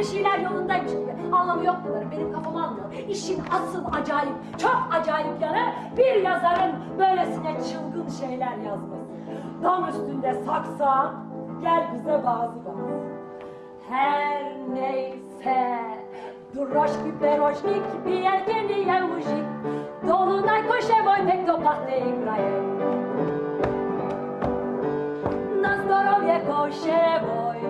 bir şeyler yolundaymış gibi. Anlamı yok bunların benim kafam almıyor. İşin asıl acayip, çok acayip yanı bir yazarın böylesine çılgın şeyler yazması. Dam üstünde saksa gel bize bazı bazı. Her neyse Droşki peroşnik bir yelkeni yemuşik Dolunay koşevoy pek topahte igraje Na zdrowie koszewoj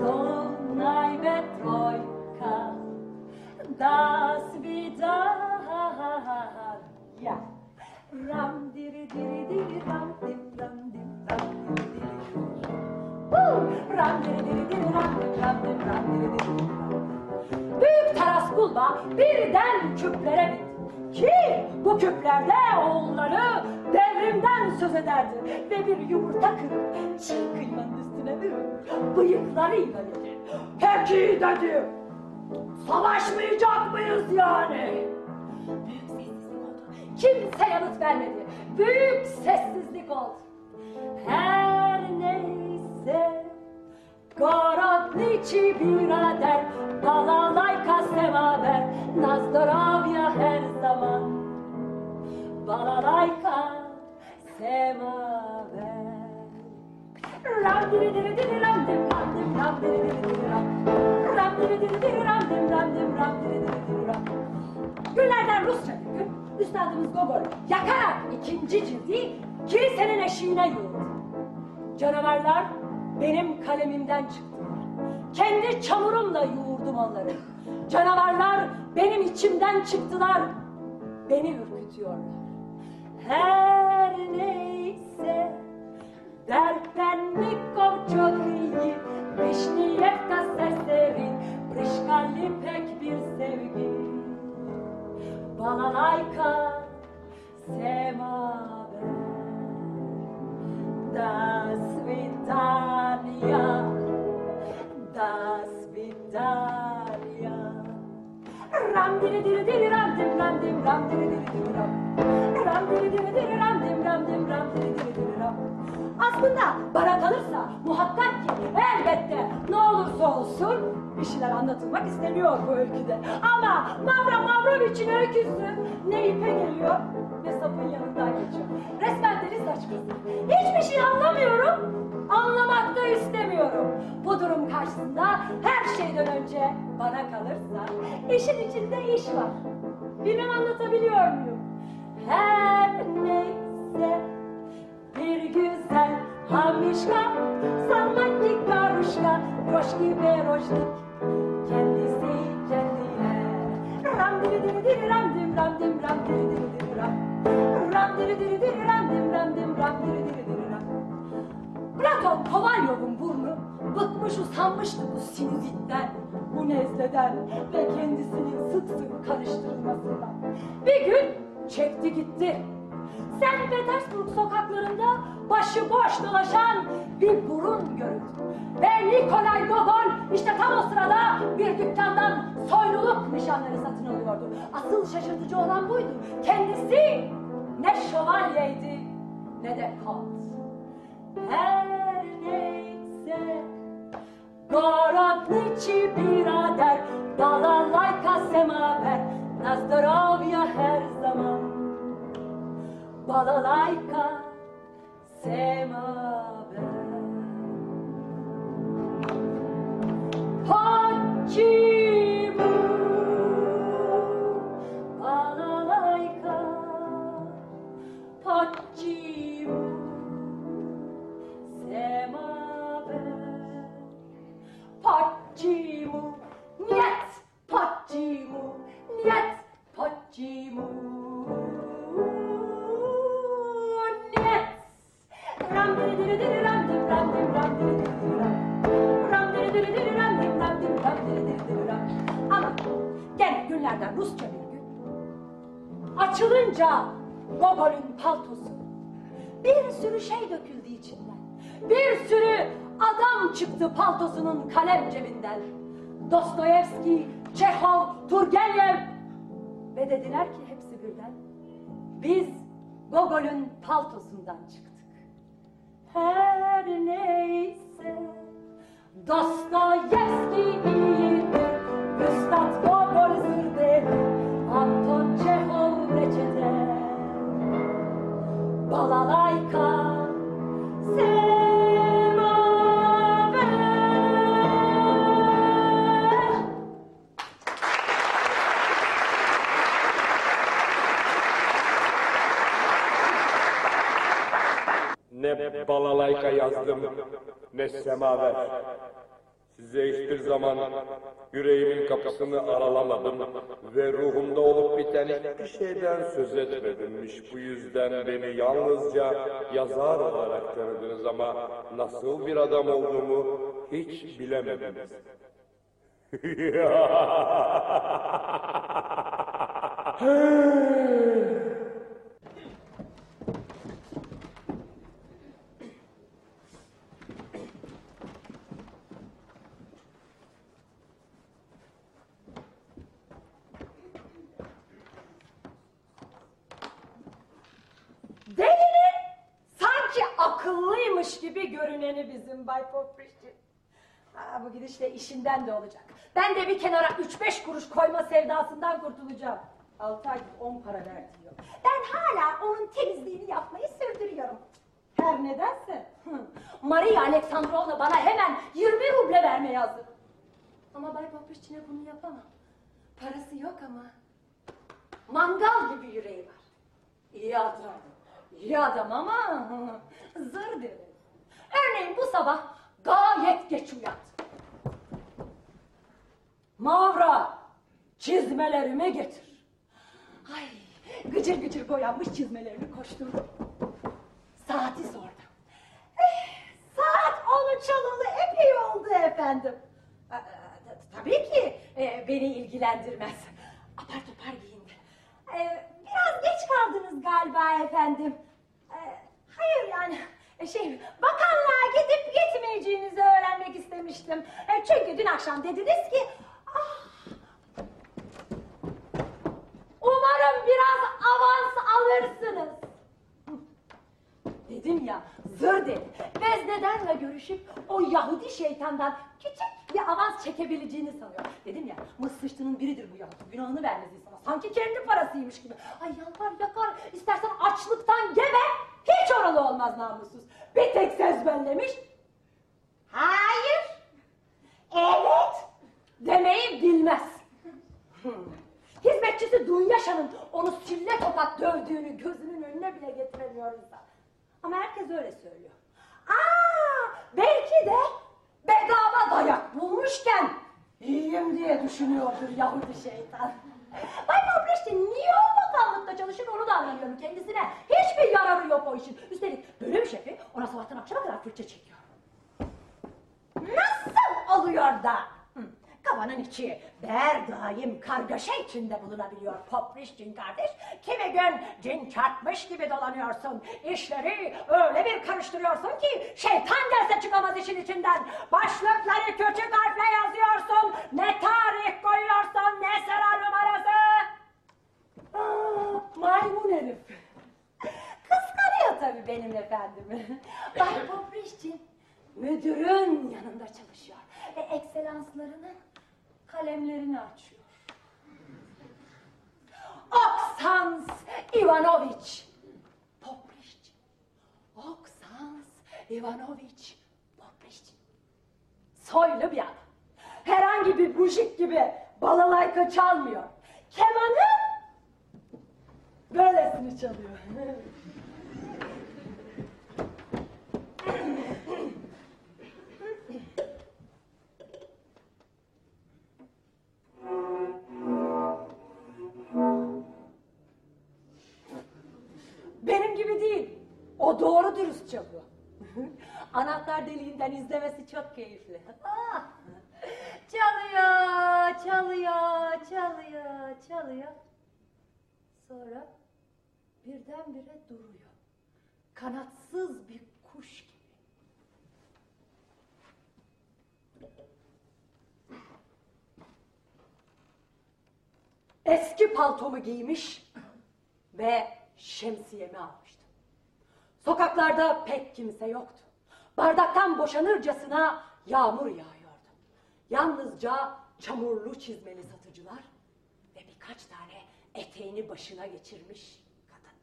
Dolunaj we trojka Da svidania Ram diri diri diri ram dim ram dim ram diri diri Huu! Ram diri diri diri ram ram dim ram diri diri. Büyük Taras Bulba birden küplere bitti. Ki bu küplerde oğulları devrimden söz ederdi. Ve bir yumurta kırıp çiğ kıymanın üstüne değil mi? Peki dedi. Savaşmayacak mıyız yani? Büyük sessizlik oldu. Kimse yanıt vermedi. Büyük sessizlik oldu. Her neyse Gorodnici birader Balalayka semaver Nazdoravya her zaman Balalayka semaver Günlerden Rusça bir gün Üstadımız Gogol yakarak ikinci cildi kilisenin eşiğine yığıldı. Canavarlar benim kalemimden çıktılar. Kendi çamurumla yoğurdum onları. Canavarlar benim içimden çıktılar. Beni ürkütüyorlar. Her neyse Derten Nikov Çodri'yi Vişniyevka Seserin Prişkalli pek bir sevgi. Balalayka Semaver Da svitanya Da svitanya Ram diri diri diri ram dim ram dim ram diri diri diri ram. Ram diri diri diri ram dim ram dim ram diri diri diri. Aslında bana kalırsa muhakkak ki elbette ne olursa olsun bir şeyler anlatılmak isteniyor bu öyküde. Ama Mavra Mavroviç'in öyküsü ne ipe geliyor ne sapın yanından geçiyor. Resmen deli saçması. Hiçbir şey anlamıyorum. Anlamak da istemiyorum. Bu durum karşısında her şeyden önce bana kalırsa işin içinde iş var. Bilmem anlatabiliyor muyum? Her neyse bir güzel hamişka sanmak ki karışka Roşki ve roşnik kendisi kendine Ram diri diri diri ram dim ram dim ram diri diri diri ram Ram diri diri diri ram dim ram dim ram diri diri diri ram Platon Kovalyov'un burnu bıkmış usanmıştı bu sinizitten, bu nezleden ve kendisinin sık sık karıştırılmasından. Bir gün çekti gitti. Sen Petersburg sokaklarında başıboş dolaşan bir burun görüldü. Ve Nikolay Gogol işte tam o sırada bir dükkandan soyluluk nişanları satın alıyordu. Asıl şaşırtıcı olan buydu. Kendisi ne şövalyeydi ne de kont. Her neyse Городничий birader Балалайка семавер На здоров'я her zaman Балалайка семавер kalem cebinden. Dostoyevski, Çehov, Turgenev. Ve dediler ki hepsi birden. Biz Gogol'ün paltosundan çıktık. Her neyse Dostoyevski iyidir Üstad Gogol zırdır Anton Çehov reçete Balalayka Semaver Ne balalayka yazdım, ne semaver. Size hiçbir zaman yüreğimin kapısını aralamadım ve ruhumda olup biten hiçbir şeyden söz etmedimmiş. Bu yüzden beni yalnızca yazar olarak tanıdınız ama nasıl bir adam olduğumu hiç bilemediniz. Delinin sanki akıllıymış gibi görüneni bizim Bay Poprişçi. Bu gidişle işinden de olacak. Ben de bir kenara üç beş kuruş koyma sevdasından kurtulacağım. Altı ay on para ver diyor. Ben hala onun temizliğini yapmayı sürdürüyorum. Her nedense. hı, Maria Aleksandrovna bana hemen 20 ruble vermeye hazır. Ama Bay Poprişçi'ne bunu yapamam. Parası yok ama. Mangal gibi yüreği var. İyi adam. İyi adam ama zır deli. Örneğin bu sabah gayet geç uyandı. Mavra, çizmelerimi getir. Ay, gıcır gıcır boyanmış çizmelerini koşturdu. Saati sordum. Eh, saat onu çalalı epey oldu efendim. T- Tabii ki e, beni ilgilendirmez. Apar topar giyindi. E, biraz geç kaldınız galiba efendim. E, hayır yani e, şey bakanlığa gidip gitmeyeceğinizi öğrenmek istemiştim. E, çünkü dün akşam dediniz ki ah, umarım biraz avans alırsınız. Dedim ya zır deli. Veznedenle görüşüp o Yahudi şeytandan küçük bir avans çekebileceğini sanıyor. Dedim ya mıs biridir bu Yahudi. Günahını vermez insana. Sanki kendi parasıymış gibi. Ay yalvar yakar. İstersen açlıktan gebe. Hiç oralı olmaz namussuz. Bir tek söz bellemiş. Hayır. Evet. Demeyi bilmez. Hizmetçisi Dunyaşa'nın onu sille tokat dövdüğünü gözünün önüne bile getiremiyor insan. Ama herkes öyle söylüyor. Aa, belki de bedava dayak bulmuşken iyiyim diye düşünüyordur Yahudi şeytan. Bay Fabrişti niye o bakanlıkta çalışır onu da anlamıyorum kendisine. Hiçbir yararı yok o işin. Üstelik bölüm şefi ona sabahtan akşama kadar fırça çekiyor. Nasıl oluyor da? Kafanın içi her daim kargaşa içinde bulunabiliyor Poprişcin kardeş. Kimi gün cin çarpmış gibi dolanıyorsun. İşleri öyle bir karıştırıyorsun ki şeytan gelse çıkamaz işin içinden. Başlıkları küçük harfle yazıyorsun. Ne tarih koyuyorsun ne sıra numarası. Aa, maymun herif. Kıskanıyor tabii benim efendimi. Bay Poprişcin müdürün yanında çalışıyor. Ve ekselanslarının kalemlerini açıyor. Oksans Ivanoviç Poprişçin. Oksans Ivanoviç Poprişçin. Soylu bir adam. Herhangi bir bujik gibi balalayka çalmıyor. Kemanı böylesini çalıyor. Deliğinden izlemesi çok keyifli. Ah! Çalıyor, çalıyor, çalıyor, çalıyor. Sonra birdenbire duruyor. Kanatsız bir kuş gibi. Eski paltomu giymiş ve şemsiyemi almıştım. Sokaklarda pek kimse yoktu. Bardaktan boşanırcasına yağmur yağıyordu. Yalnızca çamurlu çizmeli satıcılar ve birkaç tane eteğini başına geçirmiş kadın.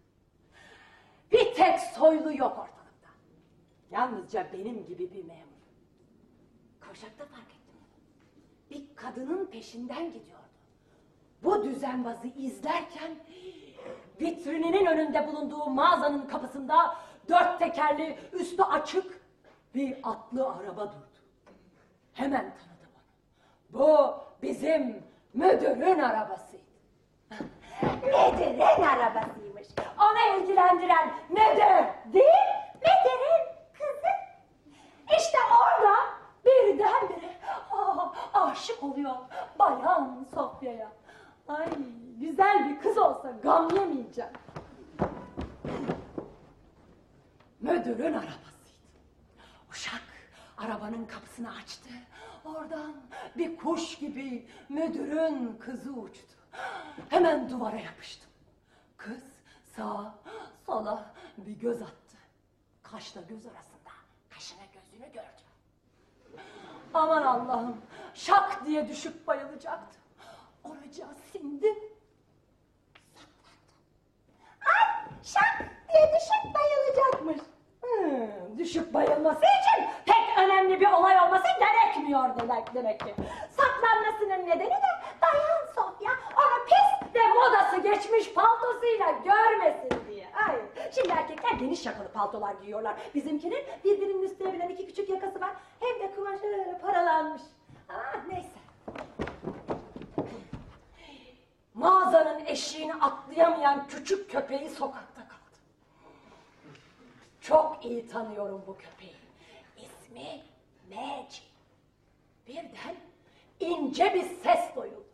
Bir tek soylu yok ortalıkta. Yalnızca benim gibi bir memur. Kavşakta fark ettim. Bir kadının peşinden gidiyordu. Bu düzenbazı izlerken vitrininin önünde bulunduğu mağazanın kapısında dört tekerli üstü açık bir atlı araba durdu. Hemen tanıdı bunu. Bu bizim müdürün arabasıydı. müdürün arabasıymış. Onu ilgilendiren müdür değil, müdürün kızı. İşte orada birdenbire ah, aşık oluyor bayan Sofya'ya. Ay güzel bir kız olsa gam yemeyeceğim. Müdürün arabasıydı. Arabanın kapısını açtı. Oradan bir kuş gibi müdürün kızı uçtu. Hemen duvara yapıştım. Kız sağa sola bir göz attı. Kaşla göz arasında kaşına gözünü gördü. Aman Allah'ım şak diye düşüp bayılacaktı. Oracağa sindim. Ay şak diye düşüp bayılacakmış. Hmm, düşüp bayılması için pek önemli bir olay olması gerekmiyor demek, demek ki. Saklanmasının nedeni de Dayan Sofya onu pis ve modası geçmiş paltosuyla görmesin diye. Ay, şimdi erkekler geniş yakalı paltolar giyiyorlar. Bizimkinin birbirinin üstüne binen iki küçük yakası var. Hem de kumaşı paralanmış. Ah neyse. Mağazanın eşiğini atlayamayan küçük köpeği kaldı. Çok iyi tanıyorum bu köpeği. İsmi Magic. Birden ince bir ses duyuldu.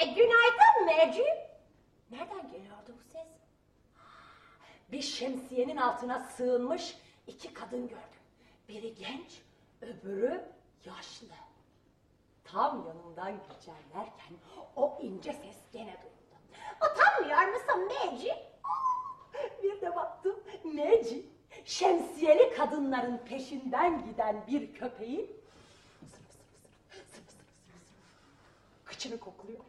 E, günaydın Magic. Nereden geliyordu bu ses? Bir şemsiyenin altına sığınmış iki kadın gördüm. Biri genç, öbürü yaşlı. Tam yanından geçerlerken o ince ses gene duyuldu. Utanmıyor musun Meci? Bir de baktım Meci şemsiyeli kadınların peşinden giden bir sırf kıçını kokluyor.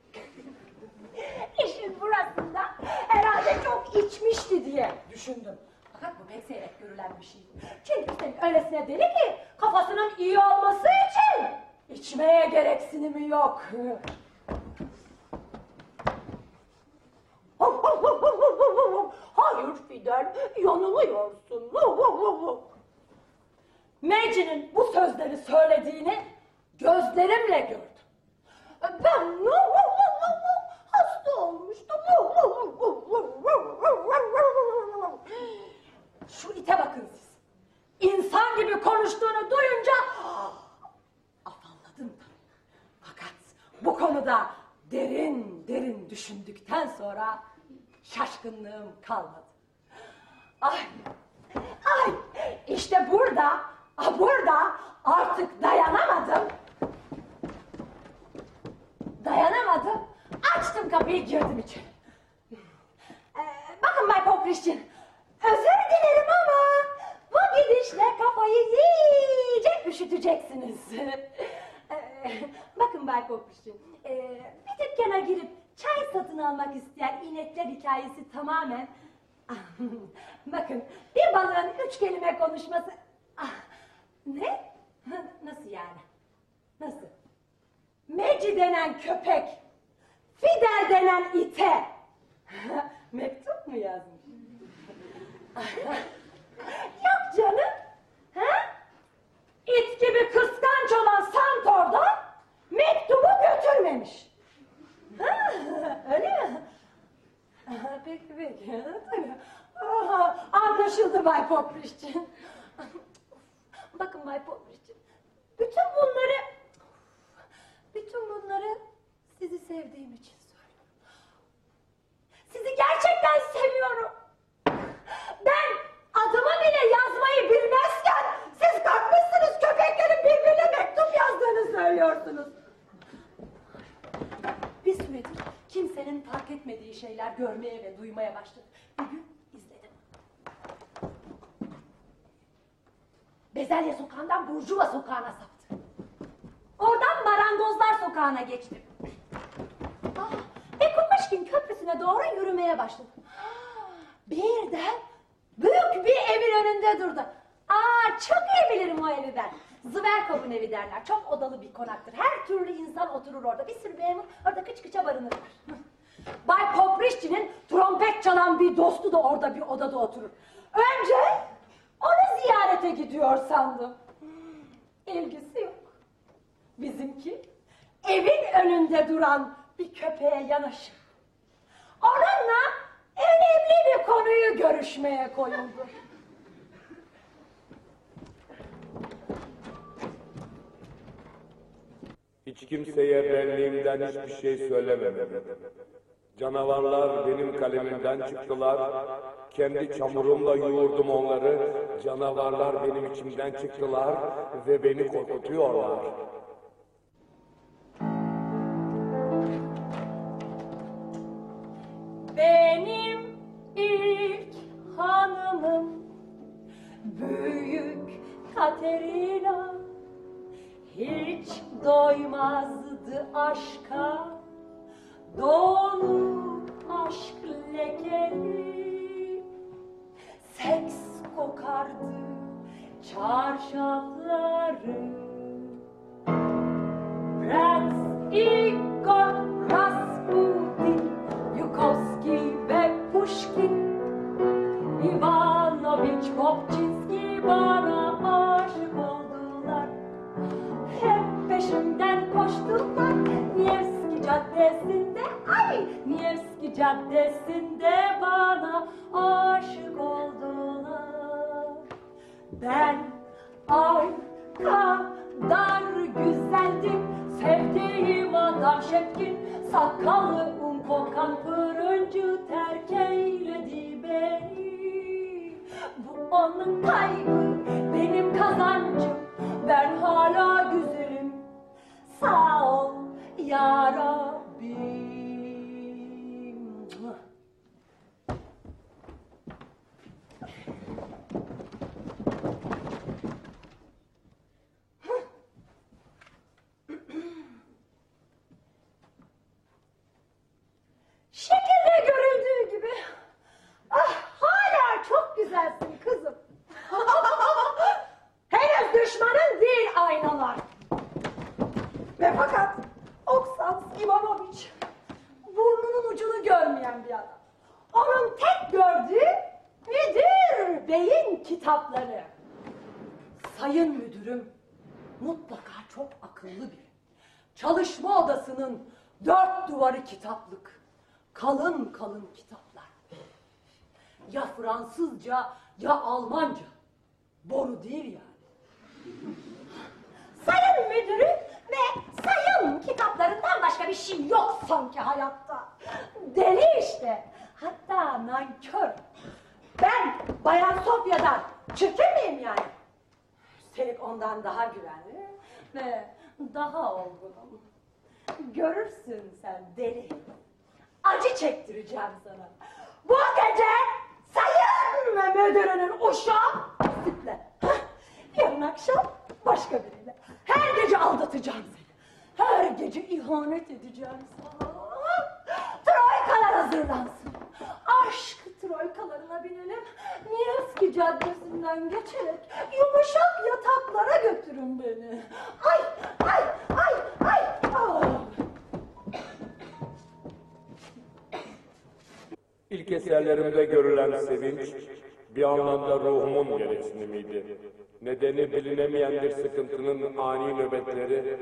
İşin burasında herhalde çok içmişti diye düşündüm. Fakat bu pek seyrek görülen bir şey. Çünkü senin öylesine deli ki kafasının iyi olması için içmeye gereksinimi yok. Hayır Fidel, yanılıyorsun. Meci'nin bu sözleri söylediğini gözlerimle gördüm. Ben hasta olmuştum. Şu ite bakın siz. İnsan gibi konuştuğunu duyunca afalladım. Fakat bu konuda derin derin düşündükten sonra şaşkınlığım kalmadı. Ay, ay işte burada, ah, burada artık dayanamadım. Dayanamadım. Açtım kapıyı girdim içeri. Ee, bakın Bay Poprişçin. Özür dilerim ama bu gidişle kafayı iyice üşüteceksiniz. Ee, bakın Bay Poprişçin. ee, bir dükkana girip çay satın almak isteyen inekler hikayesi tamamen... bakın bir balığın üç kelime konuşması... Ah, ne? Nasıl yani? Nasıl? Meci denen köpek, Fidel denen ite. Mektup mu yazmış? Yok canım. Ha? İt gibi kıskanç olan Santor da mektubu götürmemiş. Ha, öyle mi? peki peki. Tabii. Aha, anlaşıldı Bay Poprişçin. Bakın Bay Poprişçin. Bütün bunları... Bütün bunları sizi sevdiğim için söylüyorum. Sizi gerçekten seviyorum. Ben adımı bile yazmayı bilmezken siz kalkmışsınız köpeklerin birbirine mektup yazdığını söylüyorsunuz. Bir süredir kimsenin fark etmediği şeyler görmeye ve duymaya başladı. Bir gün izledim. Bezelye sokağından Burjuva sokağına saptı. Oradan Marangozlar sokağına geçtim. Ah, ve Kumaşkin köprüsüne doğru yürümeye başladım. Birden büyük bir evin önünde durdu. Aa çok iyi bilirim o evi ben. Zverkov'un evi derler. Çok odalı bir konaktır. Her türlü insan oturur orada. Bir sürü memur orada kıç kıça barınırlar. Bay Poprişçi'nin trompet çalan bir dostu da orada bir odada oturur. Önce onu ziyarete gidiyor sandım. İlgisi yok. Bizimki evin önünde duran bir köpeğe yanaşır. Onunla önemli bir konuyu görüşmeye koyuldu. Hiç kimseye benliğimden hiçbir şey söylemedim. Canavarlar benim kalemimden çıktılar. Kendi çamurumla yoğurdum onları. Canavarlar benim içimden çıktılar ve beni korkutuyorlar. Benim ilk hanımım büyük Katerina hiç doymazdı aşka. Dolu aşk lekeli. Seks kokardı çarşafları. Prens Igor Rasputin, Yukovski ve Pushkin, Ivanoviç Kopçinski bana Hep peşimden koştular Nevski Caddesi'nde, ay Nevski Caddesi'nde bana aşık oldular. Ben ay kadar güzeldim Sevdiğim adam şepkin Sakallı un kokan fırıncı terk eyledi beni. Bu onun kaybı benim kazancım. Ben hala güzelim Sağ ol ya Rabbim Şekilde görüldüğü gibi. Ah hala çok güzelsin kızım. Henüz düşmanın değil aynalar. Ve fakat Oksans Ivanoviç burnunun ucunu görmeyen bir adam. Onun tek gördüğü müdür beyin kitapları. Sayın müdürüm mutlaka çok akıllı biri. Çalışma odasının dört duvarı kitaplık. Kalın kalın kitaplar. Ya Fransızca ya Almanca. Boru değil yani. Sayın müdürüm ve sayın kitaplarından başka bir şey yok sanki hayatta. Deli işte. Hatta nankör. Ben Bayan Sofya'dan çirkin miyim yani? Üstelik ondan daha güvenli ve daha olgunum. Görürsün sen deli. Acı çektireceğim sana. Bu gece sayın müdürünün uşağı sütle. Yarın akşam başka biriyle. Her gece aldatacağım seni. Her gece ihanet edeceğim sana. Troikalar hazırlansın. Aşk troikalarına binelim. Nevski Caddesi'nden geçerek yumuşak yataklara götürün beni. Ay, ay, ay, ay. Ah. İlk eserlerimde görülen sevinç bir anlamda ruhumun gereksinimiydi. Nedeni bilinemeyen bir sıkıntının ani nöbetleri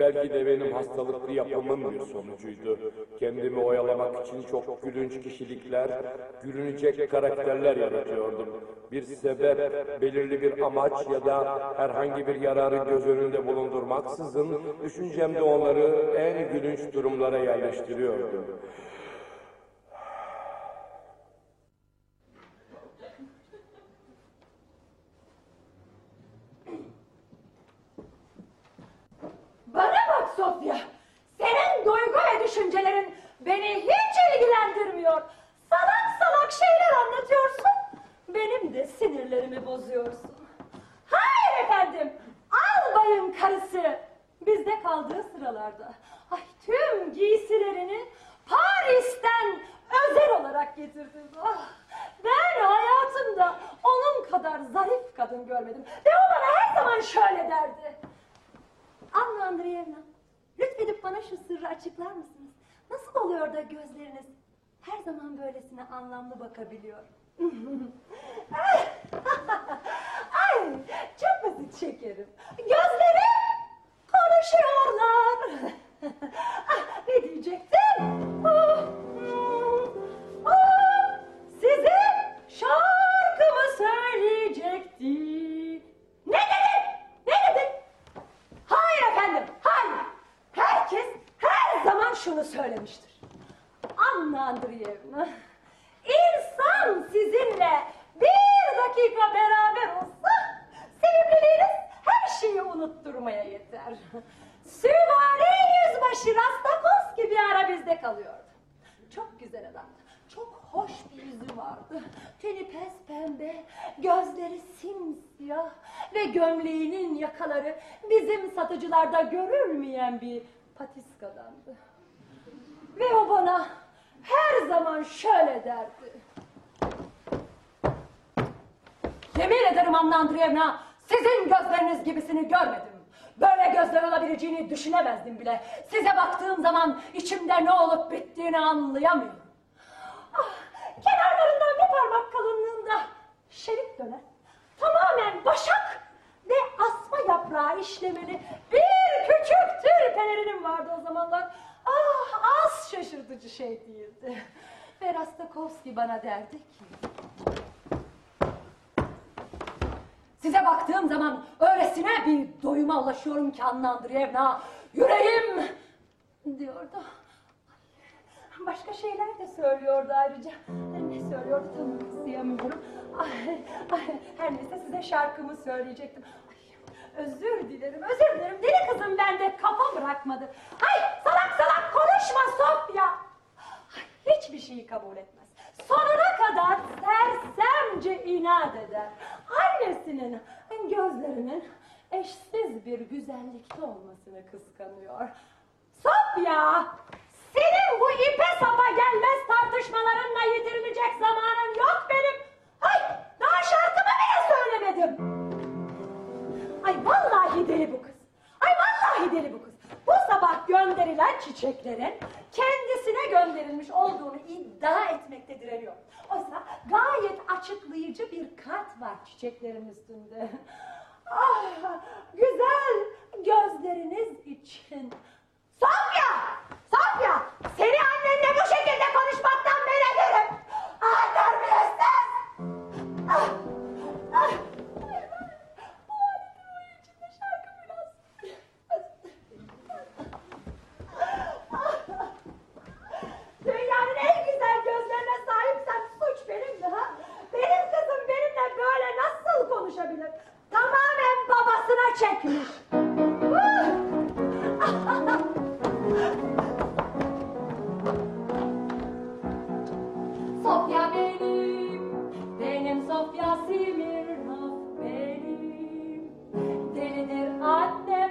belki de benim hastalıklı yapımın bir sonucuydu. Kendimi oyalamak için çok gülünç kişilikler, gülünecek karakterler yaratıyordum. Bir sebep, belirli bir amaç ya da herhangi bir yararı göz önünde bulundurmaksızın düşüncemde onları en gülünç durumlara yerleştiriyordum. Bana bak Sofya. Senin duygu ve düşünce düşüncelerin beni hiç ilgilendirmiyor. Salak salak şeyler anlatıyorsun. Benim de sinirlerimi bozuyorsun. Hayır efendim. Albayın karısı. Bizde kaldığı sıralarda. Ay tüm giysilerini Paris'ten özel olarak getirdim. Ah, ben hayatımda onun kadar zarif kadın görmedim. Ve o bana her zaman şöyle derdi. Anna Andreevna, lütfedip bana şu sırrı açıklar mısınız? Nasıl oluyor da gözleriniz her zaman böylesine anlamlı bakabiliyor? Ay, çok basit şekerim. Gözlerim konuşuyorlar. ah, ne diyecektim? Hmm, ah, size şarkımı söyleyecekti. Ne dedin? Ne dedin? Hayır efendim, hayır. Herkes her zaman şunu söylemiştir. Anna Andreevna, insan sizinle bir dakika beraber olsa sevimliliğiniz her şeyi unutturmaya yeter. Süvari yüzbaşı Rastakovski bir ara bizde kalıyordu. Çok güzel adamdı. Çok hoş bir yüzü vardı. Teni pes pembe, gözleri simsiyah ve gömleğinin yakaları bizim satıcılarda görülmeyen bir patiskadandı. Ve o bana her zaman şöyle derdi. Yemin ederim Anna Andreevna, sizin gözleriniz gibisini görmedim. Böyle gözler olabileceğini düşünemezdim bile. Size baktığım zaman içimde ne olup bittiğini anlayamıyorum. Ah, kenarlarından bir parmak kalınlığında şerit dönen, tamamen başak ve asma yaprağı işlemeli bir küçük tül pelerinim vardı o zamanlar. Ah, az şaşırtıcı şey değildi. Ve Rastakovski bana derdi ki... Size baktığım zaman öylesine bir doyuma ulaşıyorum ki Anna Andreevna. Yüreğim diyordu. Başka şeyler de söylüyordu ayrıca. Ne söylüyordu tam anımsayamıyorum. Ay, ay, her neyse size şarkımı söyleyecektim. Özür dilerim, özür dilerim. Deli kızım bende kafa bırakmadı. Ay salak salak konuşma Sofya. Hiçbir şeyi kabul etmez. Sonuna kadar sersemce inat eder. Annesinin gözlerinin eşsiz bir güzellikte olmasını kıskanıyor. Sofya! Senin bu ipe sapa gelmez tartışmalarınla yitirilecek zamanın yok benim. Ay daha şarkımı bile söylemedim. Ay vallahi deli bu kız. Ay vallahi deli bu kız. Bu sabah gönderilen çiçeklerin kendisine gönderilmiş olduğunu iddia etmekte direniyor. Oysa gayet açıklayıcı bir kart var çiçeklerin üstünde. Ah, güzel gözleriniz için. Sofya! Sofya! Seni annenle bu şekilde konuşmaktan men ederim. Ah terbiyesiz! Ah, ah. Bu halde o içinde şarkı biraz... Dünyanın en güzel gözlerine sahipsem suç benim de ha. Benim kızım benimle böyle nasıl konuşabilir? Tamamen babasına çekmiş. Sofya benim, benim Sofya Simirnov benim. Delidir annem,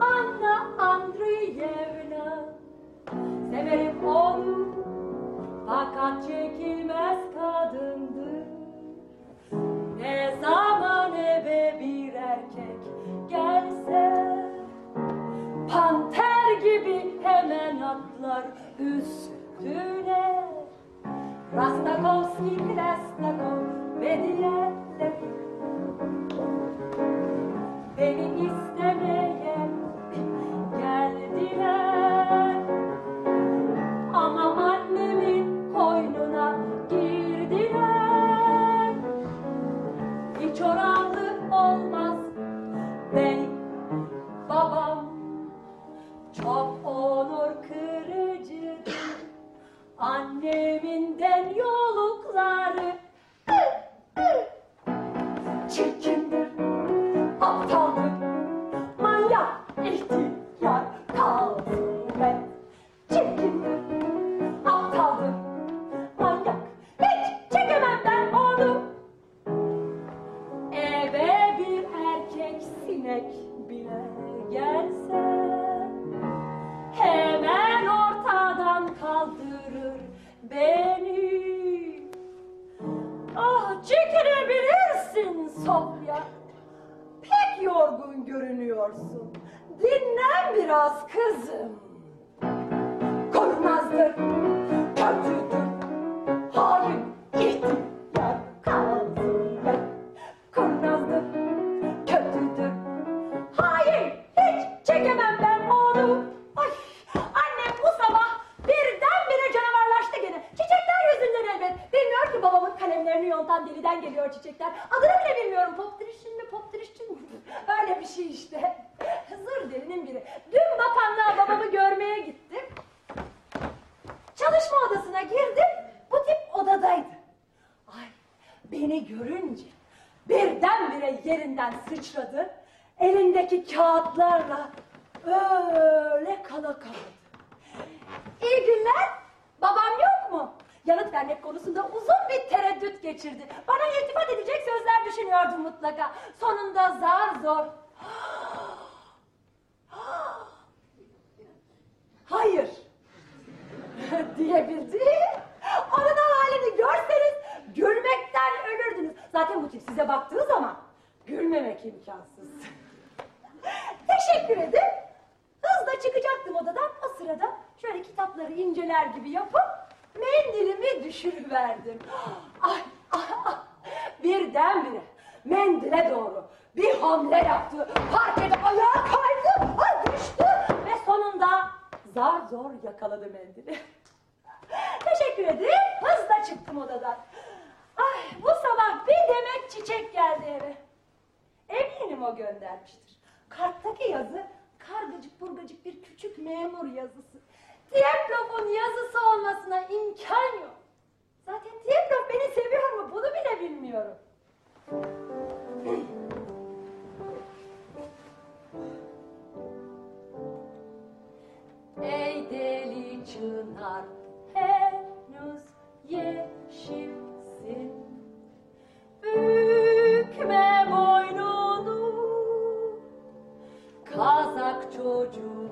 Anna Andriyevna. Severim onu, fakat çekilmez Rastakovski, Rastakov ve diğerleri mendile doğru bir hamle yaptı. Parkede ayağa kaydı. Ay düştü. Ve sonunda zar zor yakaladı mendili. Teşekkür ederim. Hızla çıktım odadan. Ay bu sabah bir demet çiçek geldi eve. Eminim o göndermiştir. Karttaki yazı kargacık burgacık bir küçük memur yazısı. Diyetrop'un yazısı olmasına imkan yok. Zaten Diyetrop beni seviyor mu bunu bile bilmiyorum. Ey deli çınar henüz yeşilsin. Bükme boynunu Kazak çocuğu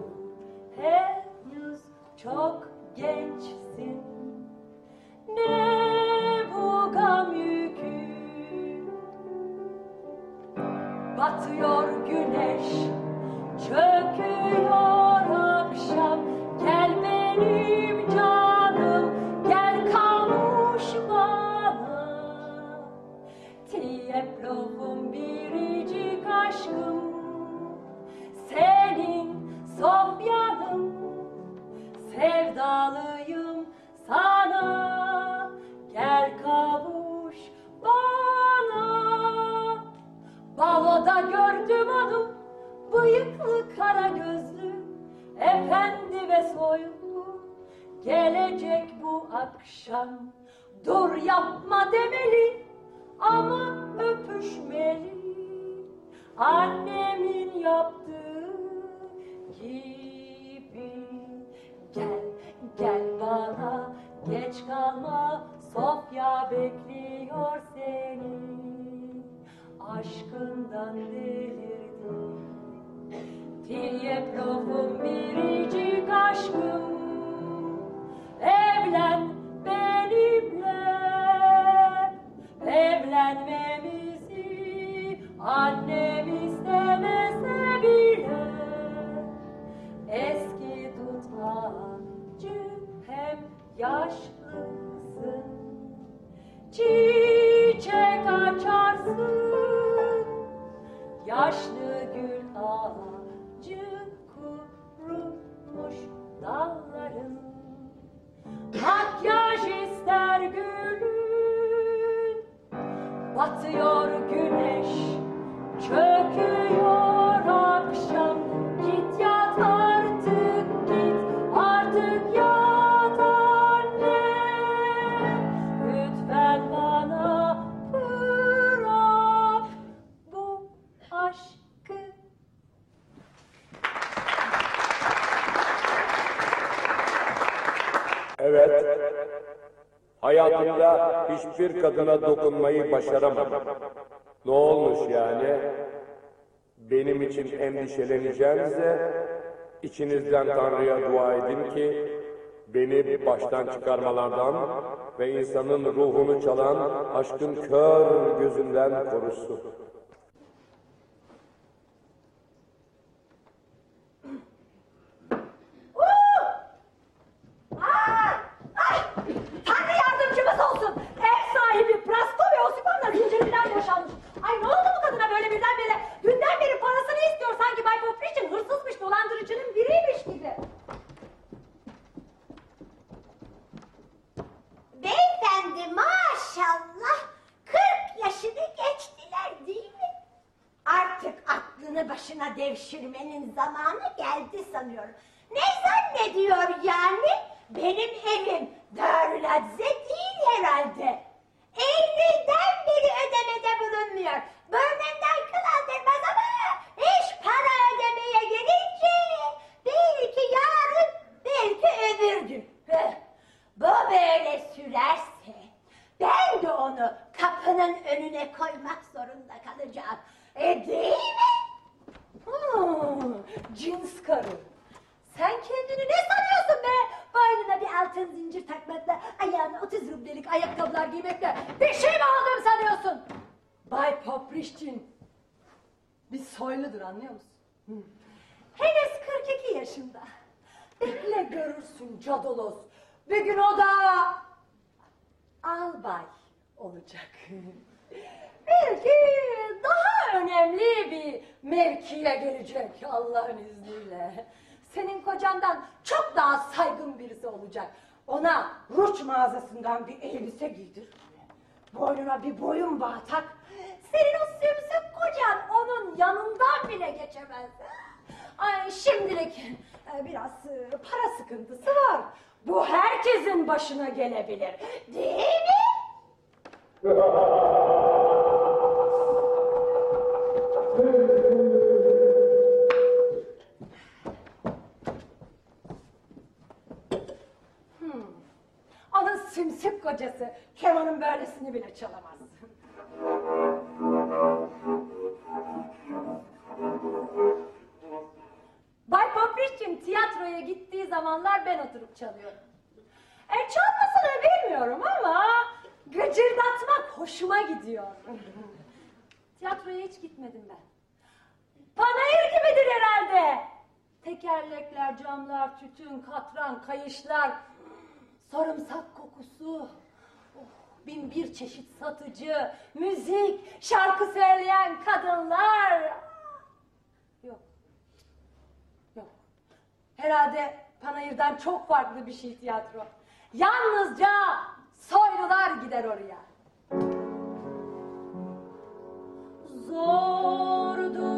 henüz çok gençsin. Ne bu gam yükü Batıyor güneş, çöküyor akşam. Gel benim canım, gel kavuş bana. Tiyeplovum biricik aşkım, senin Sofyan'ım. Sevdalıyım Baloda gördüm onu, bıyıklı kara gözlü, efendi ve soylu. Gelecek bu akşam, dur yapma demeli ama öpüşmeli. Annemin yaptığı gibi. Gel, gel bana, geç kalma, Sofya bekliyor seni aşkından delirdim. Tilyeprovum biricik aşkım, evlen benimle, evlenmemizi annem istemese bile, eski tutmacı hem yaşlısın çiçek açarsın Yaşlı gül ağacı kurumuş dalların Makyaj ister gülün Batıyor güneş Çöküyor akşam. Git yat hiçbir kadına dokunmayı başaramadım. Ne olmuş yani? Benim için endişeleneceğinize içinizden Tanrı'ya dua edin ki beni baştan çıkarmalardan ve insanın ruhunu çalan aşkın kör gözünden korusun. Kocası kemanın böylesini bile çalamaz. Bay Paprişçim tiyatroya gittiği zamanlar ben oturup çalıyorum. E çalmasını bilmiyorum ama gıcırdatmak hoşuma gidiyor. Tiyatroya hiç gitmedim ben. Panayır gibidir herhalde. Tekerlekler, camlar, tütün, katran, kayışlar, sarımsak kokusu bin bir çeşit satıcı, müzik, şarkı söyleyen kadınlar. Yok. Yok. Herhalde Panayır'dan çok farklı bir şey tiyatro. Yalnızca soylular gider oraya. Zordu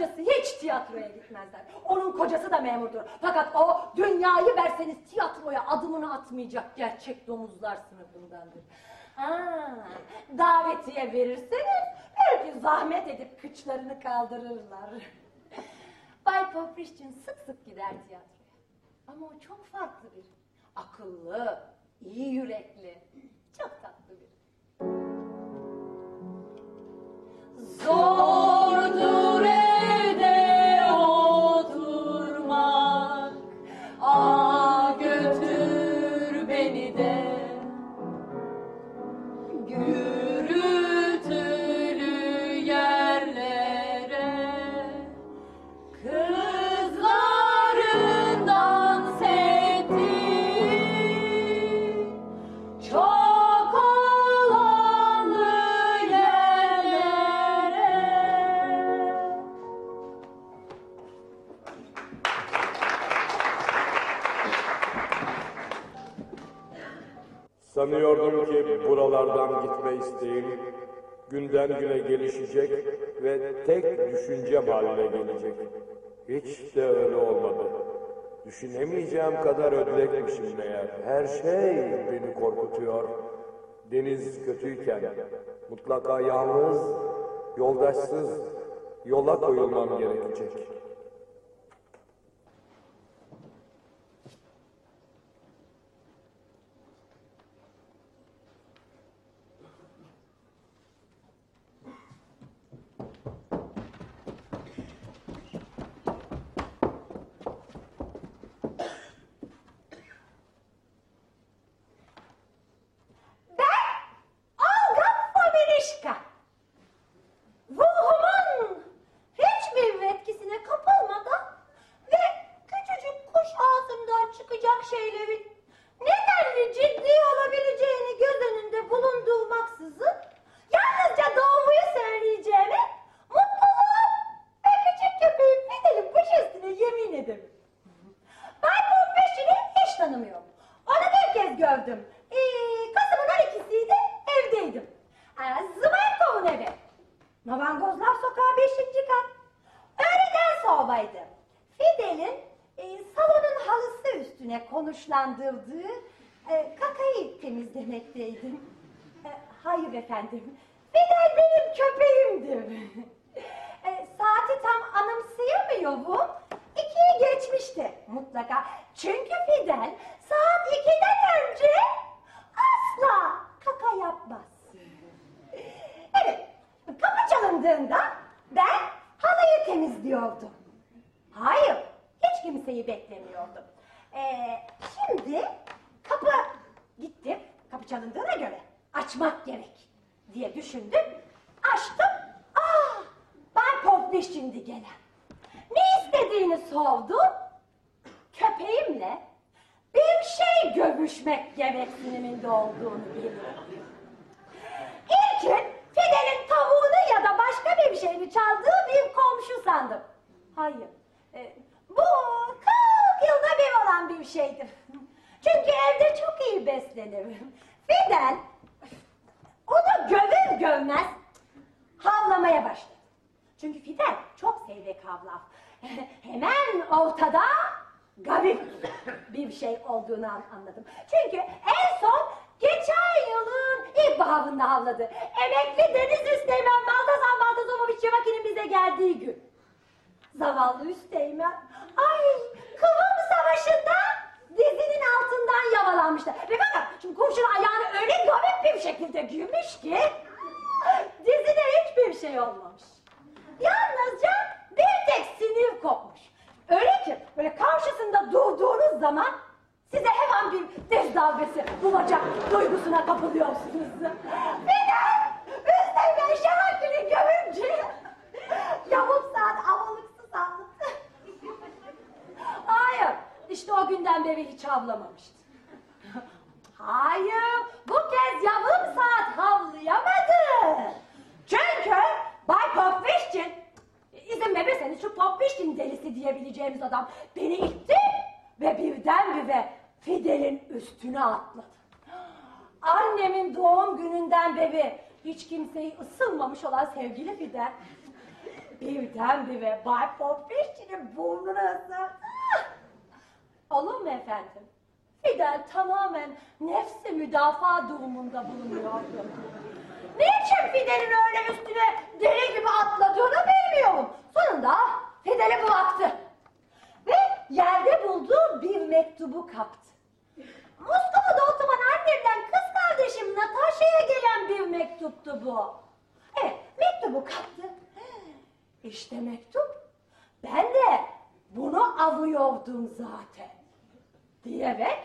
kocası hiç tiyatroya gitmezler. Onun kocası da memurdur. Fakat o dünyayı verseniz tiyatroya adımını atmayacak gerçek domuzlar sınıfındandır. Ha, davetiye verirseniz belki zahmet edip kıçlarını kaldırırlar. Bay Poprişçin sık sık gider tiyatroya. Ama o çok farklı biri. Akıllı, iyi yürekli, çok tatlı biri. Zordu. buralardan gitme isteğim günden güne gelişecek ve tek düşüncem haline gelecek. Hiç de öyle olmadı. Düşünemeyeceğim kadar ödlekmişim meğer. Her şey beni korkutuyor. Deniz kötüyken, mutlaka yalnız, yoldaşsız, yola koyulmam gerekecek.'' Konuşlandırdığı e, kakayı temizlemekteydim. E, hayır efendim, Fidel benim köpeğimdir. E, saati tam anımsayamıyorum. İkiyi geçmişti mutlaka. Çünkü Fidel saat ikiden önce asla kaka yapmaz. Evet, kapı çalındığında ben halıyı temizliyordum. Hayır, hiç kimseyi beklemiyordum. Ee, şimdi kapı gitti, kapı çalındığına göre açmak gerek diye düşündüm. Açtım, ah, ben Pompiş şimdi gelen. Ne istediğini sordum. Köpeğimle bir şey görüşmek gereksiniminde olduğunu biliyorum. İlkin Fidel'in tavuğunu ya da başka bir şeyini çaldığı bir komşu sandım. Hayır. e, bu 40 yılda bir olan bir şeydir. Çünkü evde çok iyi beslenirim. Fidel onu görür görmez havlamaya başladı. Çünkü Fidel çok seyrek havlar. Hemen ortada garip bir şey olduğunu an- anladım. Çünkü en son geçen yılın ilkbaharında havladı. Emekli Deniz Üsteğmen Baltazar Baltazomoviç Yavaki'nin bize geldiği gün. Zavallı Üsteğmen. Ay Kıvım Savaşı'nda dizinin altından yavalanmıştı. Ve bakın şimdi komşunun ayağını öyle garip bir şekilde giymiş ki dizine hiçbir şey olmamış. Yalnızca bir tek sinir kopmuş. Öyle ki böyle karşısında durduğunuz zaman size hemen bir dez dalgası bulacak duygusuna kapılıyorsunuz. Neden? Üsteğmen Şahakir'i görünce yavuk saat havalıksı sandım. Hayır, işte o günden beri hiç havlamamıştı. Hayır, bu kez yavrum saat havlayamadı. Çünkü Bay Popfish'in, izin verirseniz şu Popfish'in delisi diyebileceğimiz adam beni itti ve birdenbire Fidel'in üstüne atladı. Annemin doğum gününden beri hiç kimseyi ısınmamış olan sevgili Fidel birdenbire Bay Popfish'in burnunu ısırdı. Olur efendim? Fidel tamamen nefsi müdafaa durumunda bulunuyordu. Niçin Fidel'in öyle üstüne deli gibi atladığını bilmiyorum. Sonunda Fidel'i bıraktı. Ve yerde bulduğu bir mektubu kaptı. Moskova'da oturan annemden kız kardeşim Natasha'ya gelen bir mektuptu bu. Evet, mektubu kaptı. İşte mektup. Ben de bunu avıyordum zaten. Diyerek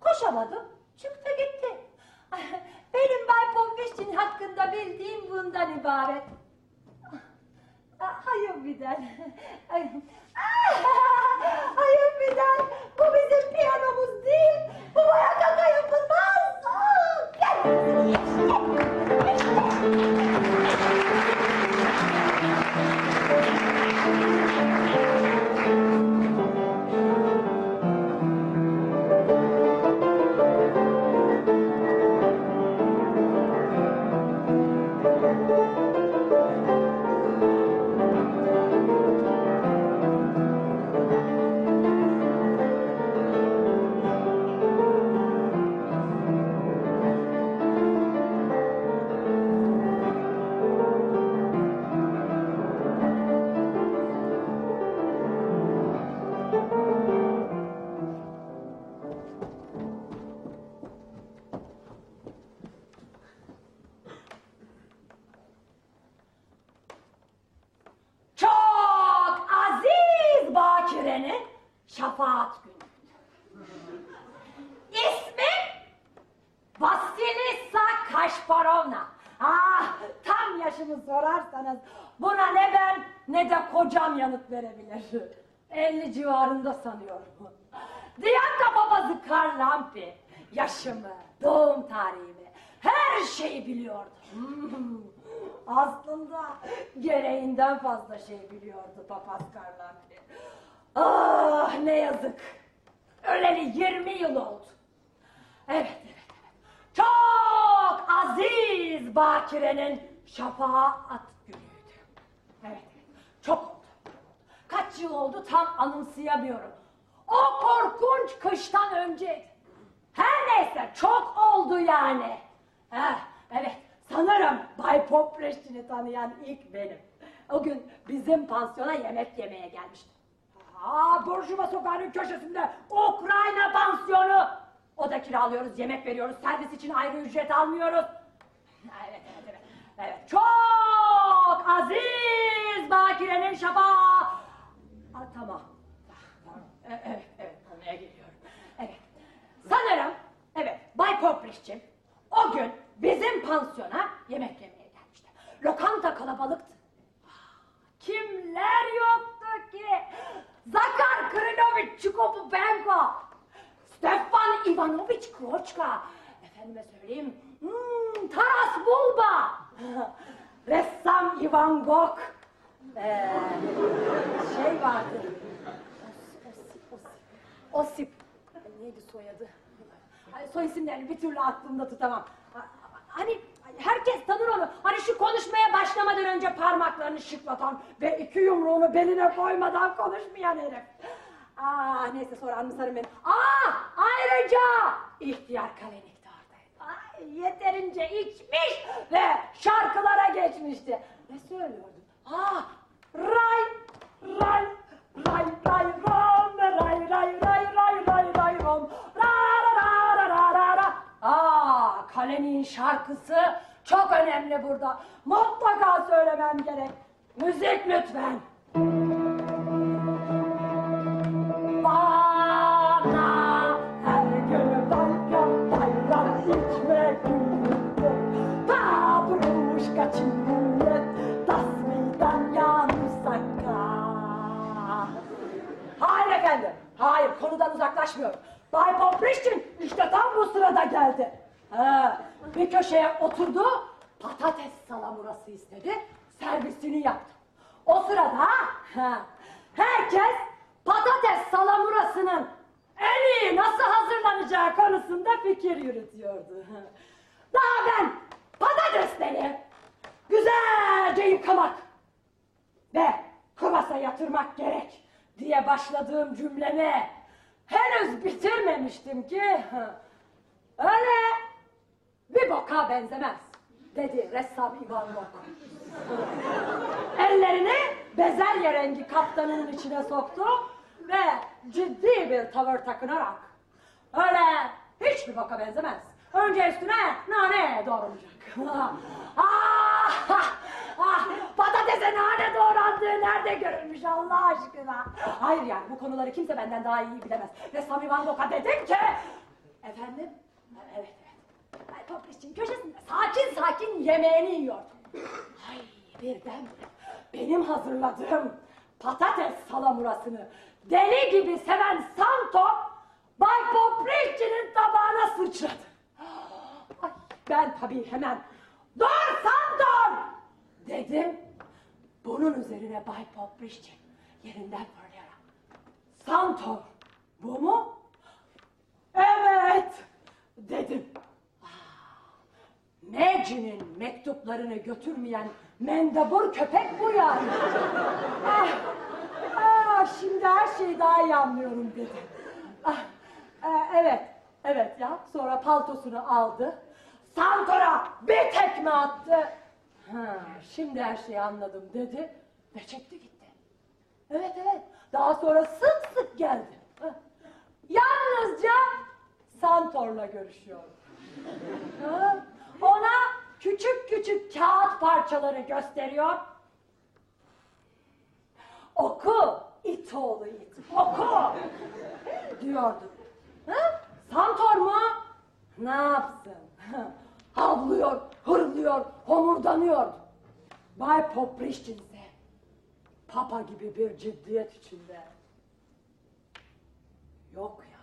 koşamadım, çıktı gitti. Benim Bay Pompeş'in hakkında bildiğim bundan ibaret. Ah, Hayır Vidal. Ay- Ah, Hayır Vidal. Bu bizim piyanomuz değil. Bu bana kaka yapılmaz. Ah, Gel. Yaşımı, doğum tarihimi, her şeyi biliyordu. Hmm, Aslında gereğinden fazla şey biliyordu papaz Karlampi. Ah ne yazık. Öleli 20 yıl oldu. Evet, evet, evet. Çok aziz Bakire'nin şefaat günüydü. Evet. Çok oldu. Kaç yıl oldu tam anımsayamıyorum. O korkunç kıştan önceydi. Her neyse çok oldu yani. Heh, evet sanırım Bay Popreştin'i tanıyan ilk benim. O gün bizim pansiyona yemek yemeye gelmişti. Aa, Burjuva sokağının köşesinde Ukrayna pansiyonu. O da kiralıyoruz, yemek veriyoruz, servis için ayrı ücret almıyoruz. Evet, evet, evet. Evet, çok aziz Bakire'nin şafağı. Aa, tamam. Tamam. E- Evet, evet, konuya geliyorum. Evet. Sanırım, evet, Bay Poprişçim o gün bizim pansiyona yemek yemeye gelmişti. Lokanta kalabalıktı. Kimler yoktu ki? Zakar Krinovich Çukopupenko, Stefan Ivanovich Kroçka, efendime söyleyeyim, hmm, Taras Bulba, ressam Ivan Gogh, ee, şey vardı, Osip, Osip, Osip, neydi soyadı? Soy isimlerini bir türlü aklımda tutamam. Ha- Hani herkes tanır onu. Hani şu konuşmaya başlamadan önce parmaklarını şıklatan ve iki yumruğunu beline koymadan konuşmayan herif. Aa neyse sonra anımsarım beni. Aa ayrıca ihtiyar Kalenik de oradaydı. Ay, yeterince içmiş ve şarkılara geçmişti. Ne söylüyordu? Aa ray ray ray ray rom ray Kalenin şarkısı çok önemli burada. Mutlaka söylemem gerek. Müzik lütfen. Hayır efendim, hayır konudan uzaklaşmıyorum. Bay Poprişkin işte tam bu sırada geldi. Ha, bir köşeye oturdu, patates salamurası istedi, servisini yaptı. O sırada ha, herkes patates salamurasının en iyi nasıl hazırlanacağı konusunda fikir yürütüyordu. Daha ben patatesleri güzelce yıkamak ve kıvasa yatırmak gerek diye başladığım cümlemi henüz bitirmemiştim ki öyle bir boka benzemez dedi ressam Ivan Gogh. Ellerini bezelye rengi kaptanının içine soktu ve ciddi bir tavır takınarak öyle hiçbir boka benzemez. Önce üstüne nane doğranacak. ah, ah, ah, patatese nane doğrandığı nerede görülmüş Allah aşkına? Hayır yani bu konuları kimse benden daha iyi bilemez. Ressam Ivan Gogh'a dedim ki... Efendim? Evet Popriş'in köşesinde sakin sakin yemeğini yiyordu. Ay birden benim hazırladığım patates salamurasını deli gibi seven Santo Bay Poprişçi'nin tabağına sıçradı. Ay, ben tabii hemen dur Santor dedim. Bunun üzerine Bay Poprişçi yerinden fırlayarak Santor bu mu? Evet dedim. Meci'nin mektuplarını götürmeyen mendebur köpek bu yani. ah, ah, şimdi her şeyi daha iyi anlıyorum dedi. Ah, e, evet, evet ya. Sonra paltosunu aldı. Santor'a bir tekme attı. Ha, şimdi her şeyi anladım dedi ve çekti gitti. Evet evet. Daha sonra sık sık geldi. Ha. Yalnızca Santor'la görüşüyor. Ona küçük küçük kağıt parçaları gösteriyor. Oku it oğlu it. Oku. istiyordu. Ha? Santor mu? Ne yapsın? Havlıyor, hırlıyor, homurdanıyordu. Bay Poprişçin ise papa gibi bir ciddiyet içinde. Yok ya.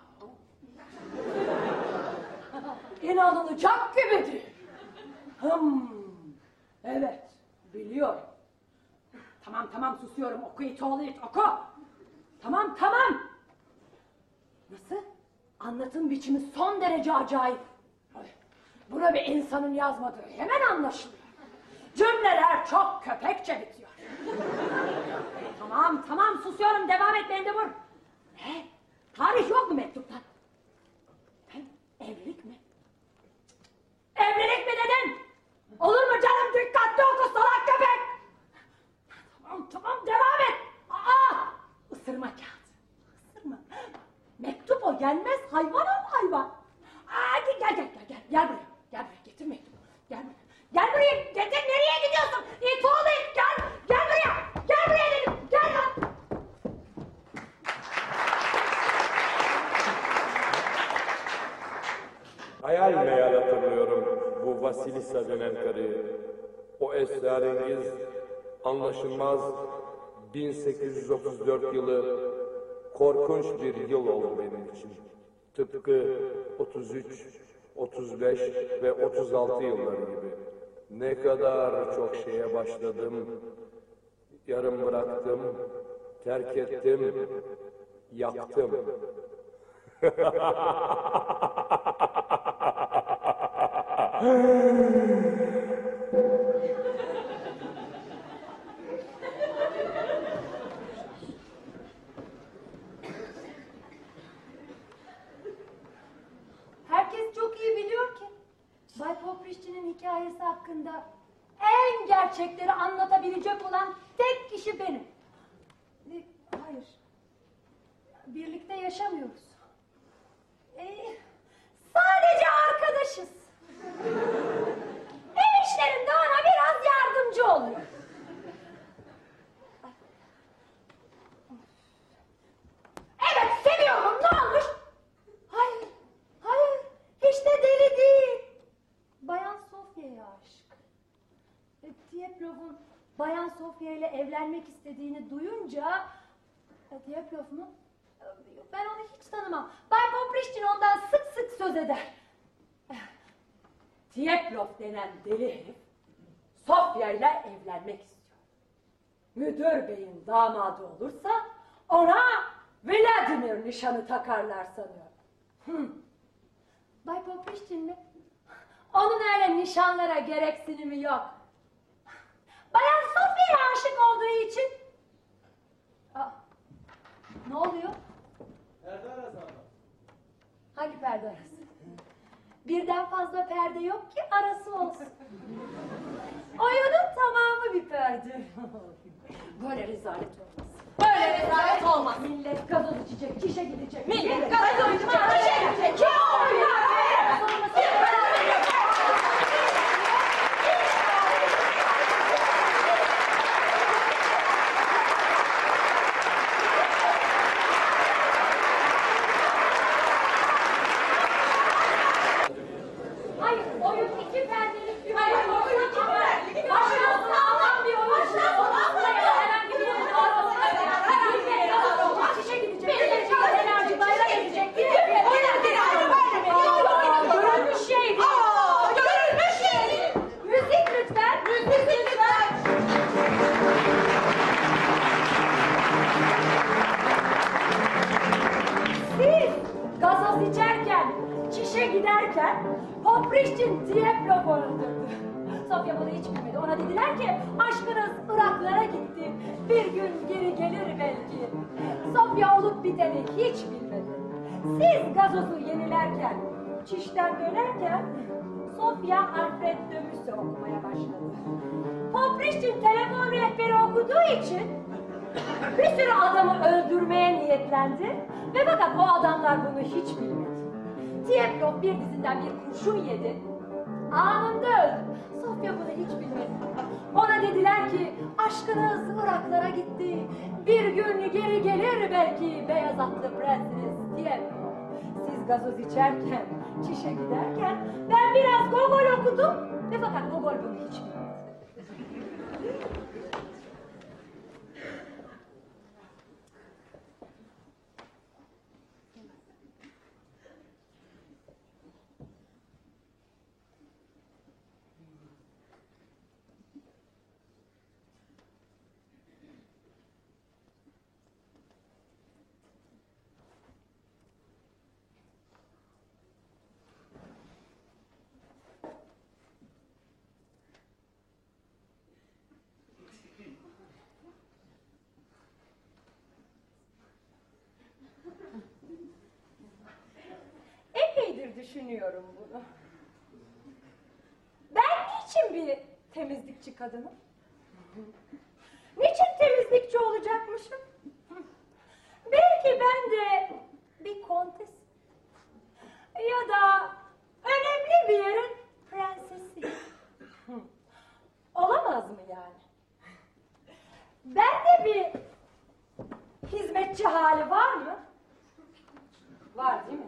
İnanılacak gibi değil. Hım. Evet, biliyorum. Tamam tamam susuyorum. Oku it oğlu it oku. Tamam tamam. Nasıl? Anlatım biçimi son derece acayip. Ay, Buna bir insanın yazmadığı hemen anlaşılıyor. Cümleler çok köpekçe bitiyor. tamam tamam susuyorum devam et Mendebur. Ne? Tarih yok mu mektupta? Evlilik mi? Evlilik? Olur mu canım dikkatli oku salak köpek. Tamam tamam devam et. Aa! Isırma kağıdı. Isırma. Mektup o gelmez hayvan o hayvan. Aa, gel gel gel gel gel gel buraya. Gel buraya getir mektubu. Gel buraya. Gel buraya getir nereye gidiyorsun? İt oğlu it gel. Gel buraya. Gel buraya dedim. Gel lan. Hayal meyal hatırlıyorum bu Vasilisa denen karıyı. O esrarengiz, anlaşılmaz 1834 yılı korkunç bir yıl oldu benim için. Tıpkı 33, 35 ve 36 yılları gibi. Ne kadar çok şeye başladım, yarım bıraktım, terk ettim, yaktım. Herkes çok iyi biliyor ki Bay Poprişçi'nin hikayesi hakkında en gerçekleri anlatabilecek olan tek kişi benim. Hayır. Birlikte yaşamıyoruz. E, sadece arkadaşız. Ev işlerinde ona biraz yardımcı oluyor. Evet seviyorum ne olmuş? Hayır, hayır hiç de deli değil. Bayan Sofya'ya aşık. E, Dieplov'un Bayan Sofya ile evlenmek istediğini duyunca... E, Dieplov mu? Ben onu hiç tanımam. Bay Popriştin ondan sık sık söz eder. Dieplov denen deli herif Sofya ile evlenmek istiyor. Müdür beyin damadı olursa ona Vladimir nişanı takarlar sanıyor. Bay Popriştin mi? Onun öyle nişanlara gereksinimi yok. Bayan Sofya'ya aşık olduğu için... Aa, ne oluyor? Perde arası abla. Hangi perde arası? Birden fazla perde yok ki arası olsun. Oyunun tamamı bir perde. Böyle rezalet olmaz. Böyle rezalet olmaz. Millet gazoz içecek, çişe gidecek. Millet gazoz içecek, çişe gidecek. Kim oynuyor? Biteni hiç bilmedi. Siz gazozu yenilerken, çişten dönerken Sofya Alfred Musset okumaya başladı. Poprişçin telefon rehberi okuduğu için bir sürü adamı öldürmeye niyetlendi ve fakat o adamlar bunu hiç bilmedi. Dieplov bir dizinden bir kurşun yedi. Anında öldü. Sofya bunu hiç bilmedi. Ona dediler ki aşkınız Iraklara gitti. Bir gün geri gelir belki beyaz atlı prensiniz Dieplov. Siz gazoz içerken, çişe giderken ben biraz Gogol okudum ve fakat Gogol bunu hiç bilmedi. Düşünüyorum bunu. Ben niçin bir temizlikçi kadınım? Niçin temizlikçi olacakmışım? Belki ben de bir kontes ya da önemli bir yerin prensesiyim. Olamaz mı yani? Ben de bir hizmetçi hali var mı? Var değil mi?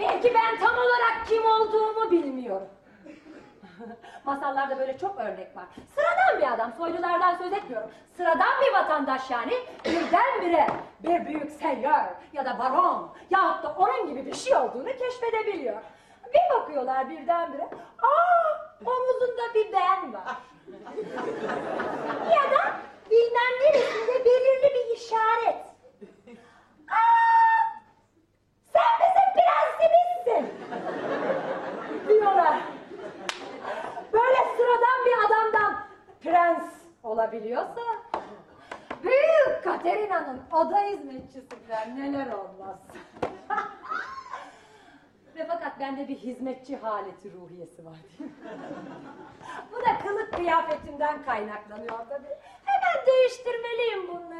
Belki ben tam olarak kim olduğumu bilmiyorum. Masallarda böyle çok örnek var. Sıradan bir adam, soylulardan söz etmiyorum. Sıradan bir vatandaş yani birdenbire bir büyük seyyar ya da baron yahut da onun gibi bir şey olduğunu keşfedebiliyor. Bir bakıyorlar birdenbire, aa omuzunda bir ben var. ya da bilmem neresinde belirli bir işaret. Aa, sen bizim prensimizsin. Diyorlar. Böyle sıradan bir adamdan prens olabiliyorsa büyük Katerina'nın oda hizmetçisinden neler olmaz. Ve fakat bende bir hizmetçi haleti ruhiyesi var değil? Bu da kılık kıyafetimden kaynaklanıyor tabii. Hemen değiştirmeliyim bunları.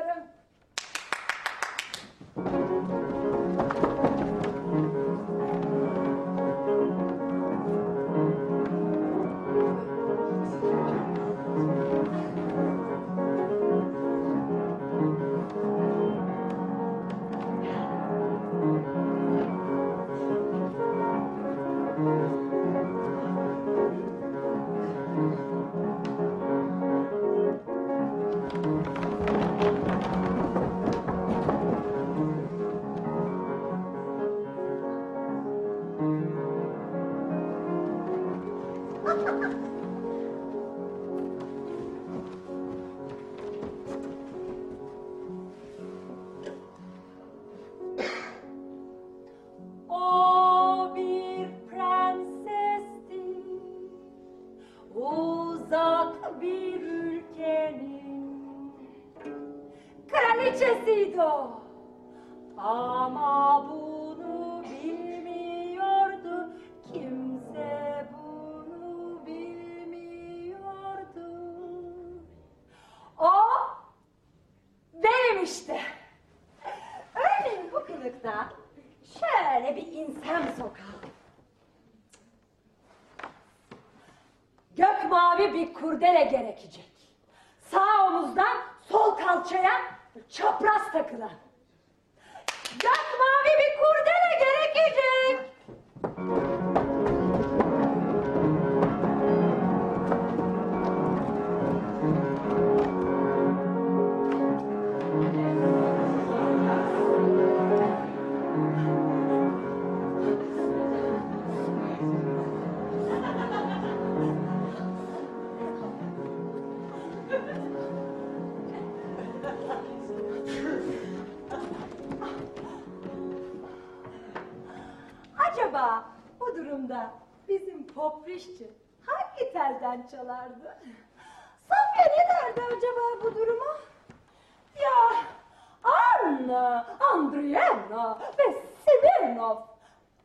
Smirnov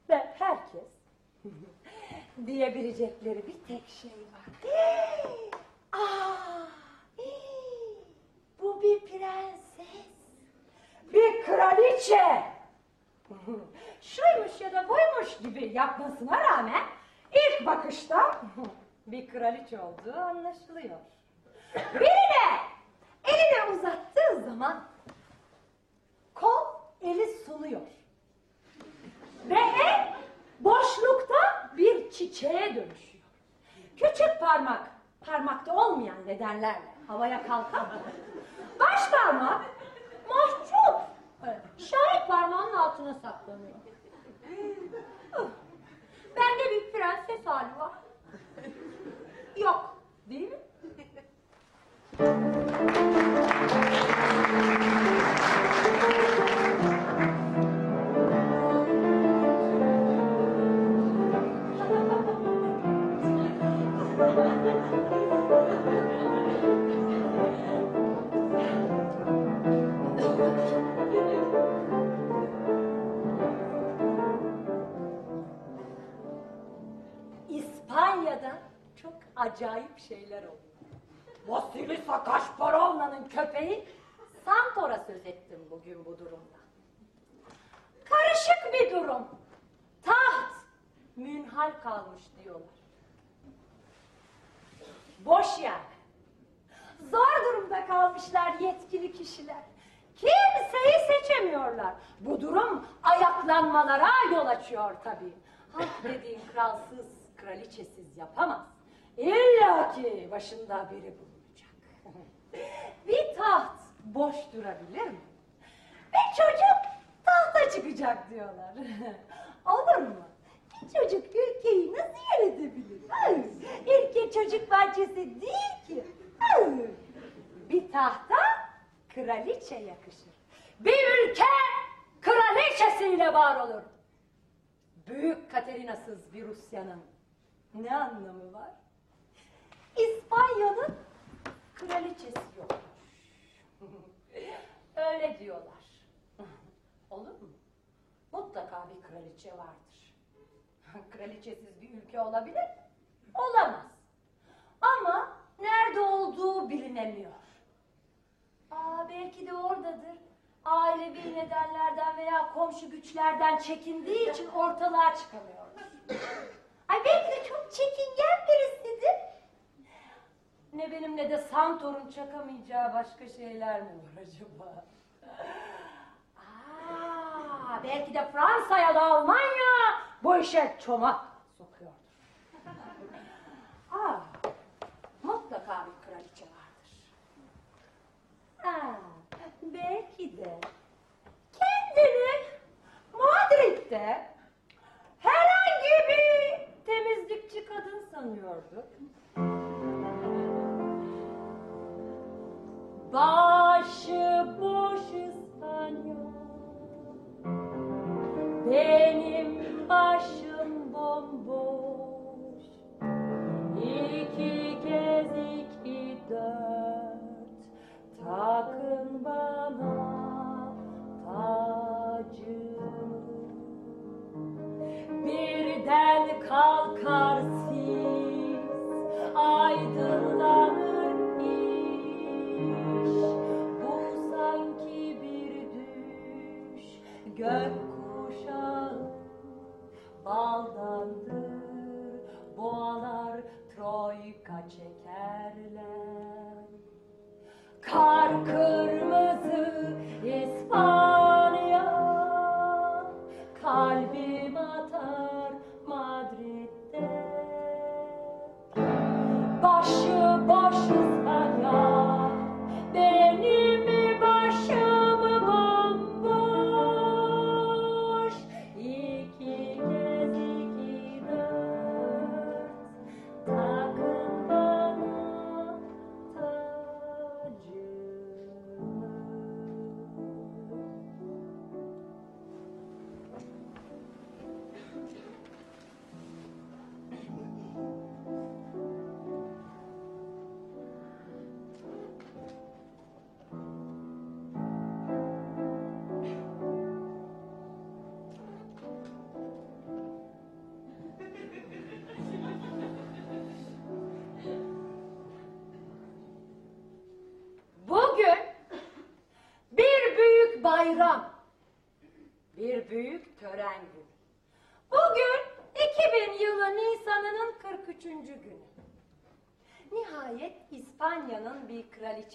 ve herkes diyebilecekleri bir tek şey var. Aa, hii, bu bir prenses, bir kraliçe. Şuymuş ya da buymuş gibi yapmasına rağmen ilk bakışta bir kraliçe olduğu anlaşılıyor. Birine eline uzattığı zaman kol eli ve el boşlukta bir çiçeğe dönüşüyor. Küçük parmak parmakta olmayan nedenlerle havaya kalkan, baş parmak mahcup şahit parmağının altına saklanıyor. Bende bir prenses hali var. Yok, değil mi? Acayip şeyler oluyor. Vasilisa Kaşparovna'nın köpeği Santor'a söz ettim bugün bu durumda. Karışık bir durum. Taht münhal kalmış diyorlar. Boş yer. Zor durumda kalmışlar yetkili kişiler. Kimseyi seçemiyorlar. Bu durum ayaklanmalara yol açıyor tabii. Halk dediğin kralsız, kraliçesiz yapamaz. İlla ki başında biri bulunacak. Bir taht boş durabilir mi? Bir çocuk tahta çıkacak diyorlar. Olur mu? Bir çocuk ülkeyi nasıl yönetebilir? Ülke çocuk bahçesi değil ki. Bir tahta kraliçe yakışır. Bir ülke kraliçesiyle var olur. Büyük Katerinasız bir Rusya'nın ne anlamı var? İspanya'nın kraliçesi yok. Öyle diyorlar. Olur mu? Mutlaka bir kraliçe vardır. Kraliçesiz bir ülke olabilir? Olamaz. Ama nerede olduğu bilinemiyor. Aa, belki de oradadır. Ailevi nedenlerden veya komşu güçlerden çekindiği için ortalığa çıkamıyor. Ay belki de çok çekingen birisidir. De Santor'un çakamayacağı başka şeyler mi var acaba? Aa, belki de Fransa ya da Almanya bu işe çomak sokuyordur. Aa, mutlaka bir kraliçe vardır. Ha, belki de kendini Madrid'de herhangi bir temizlikçi kadın sanıyordu. Başı boş İspanyol. Benim başım bomboş. İki kez iki dört. Takın bana tacımı Birden kalkar düş Gökkuşağı baldandır Boğalar troika çekerler. Kar kırmızı İspanya Kalbim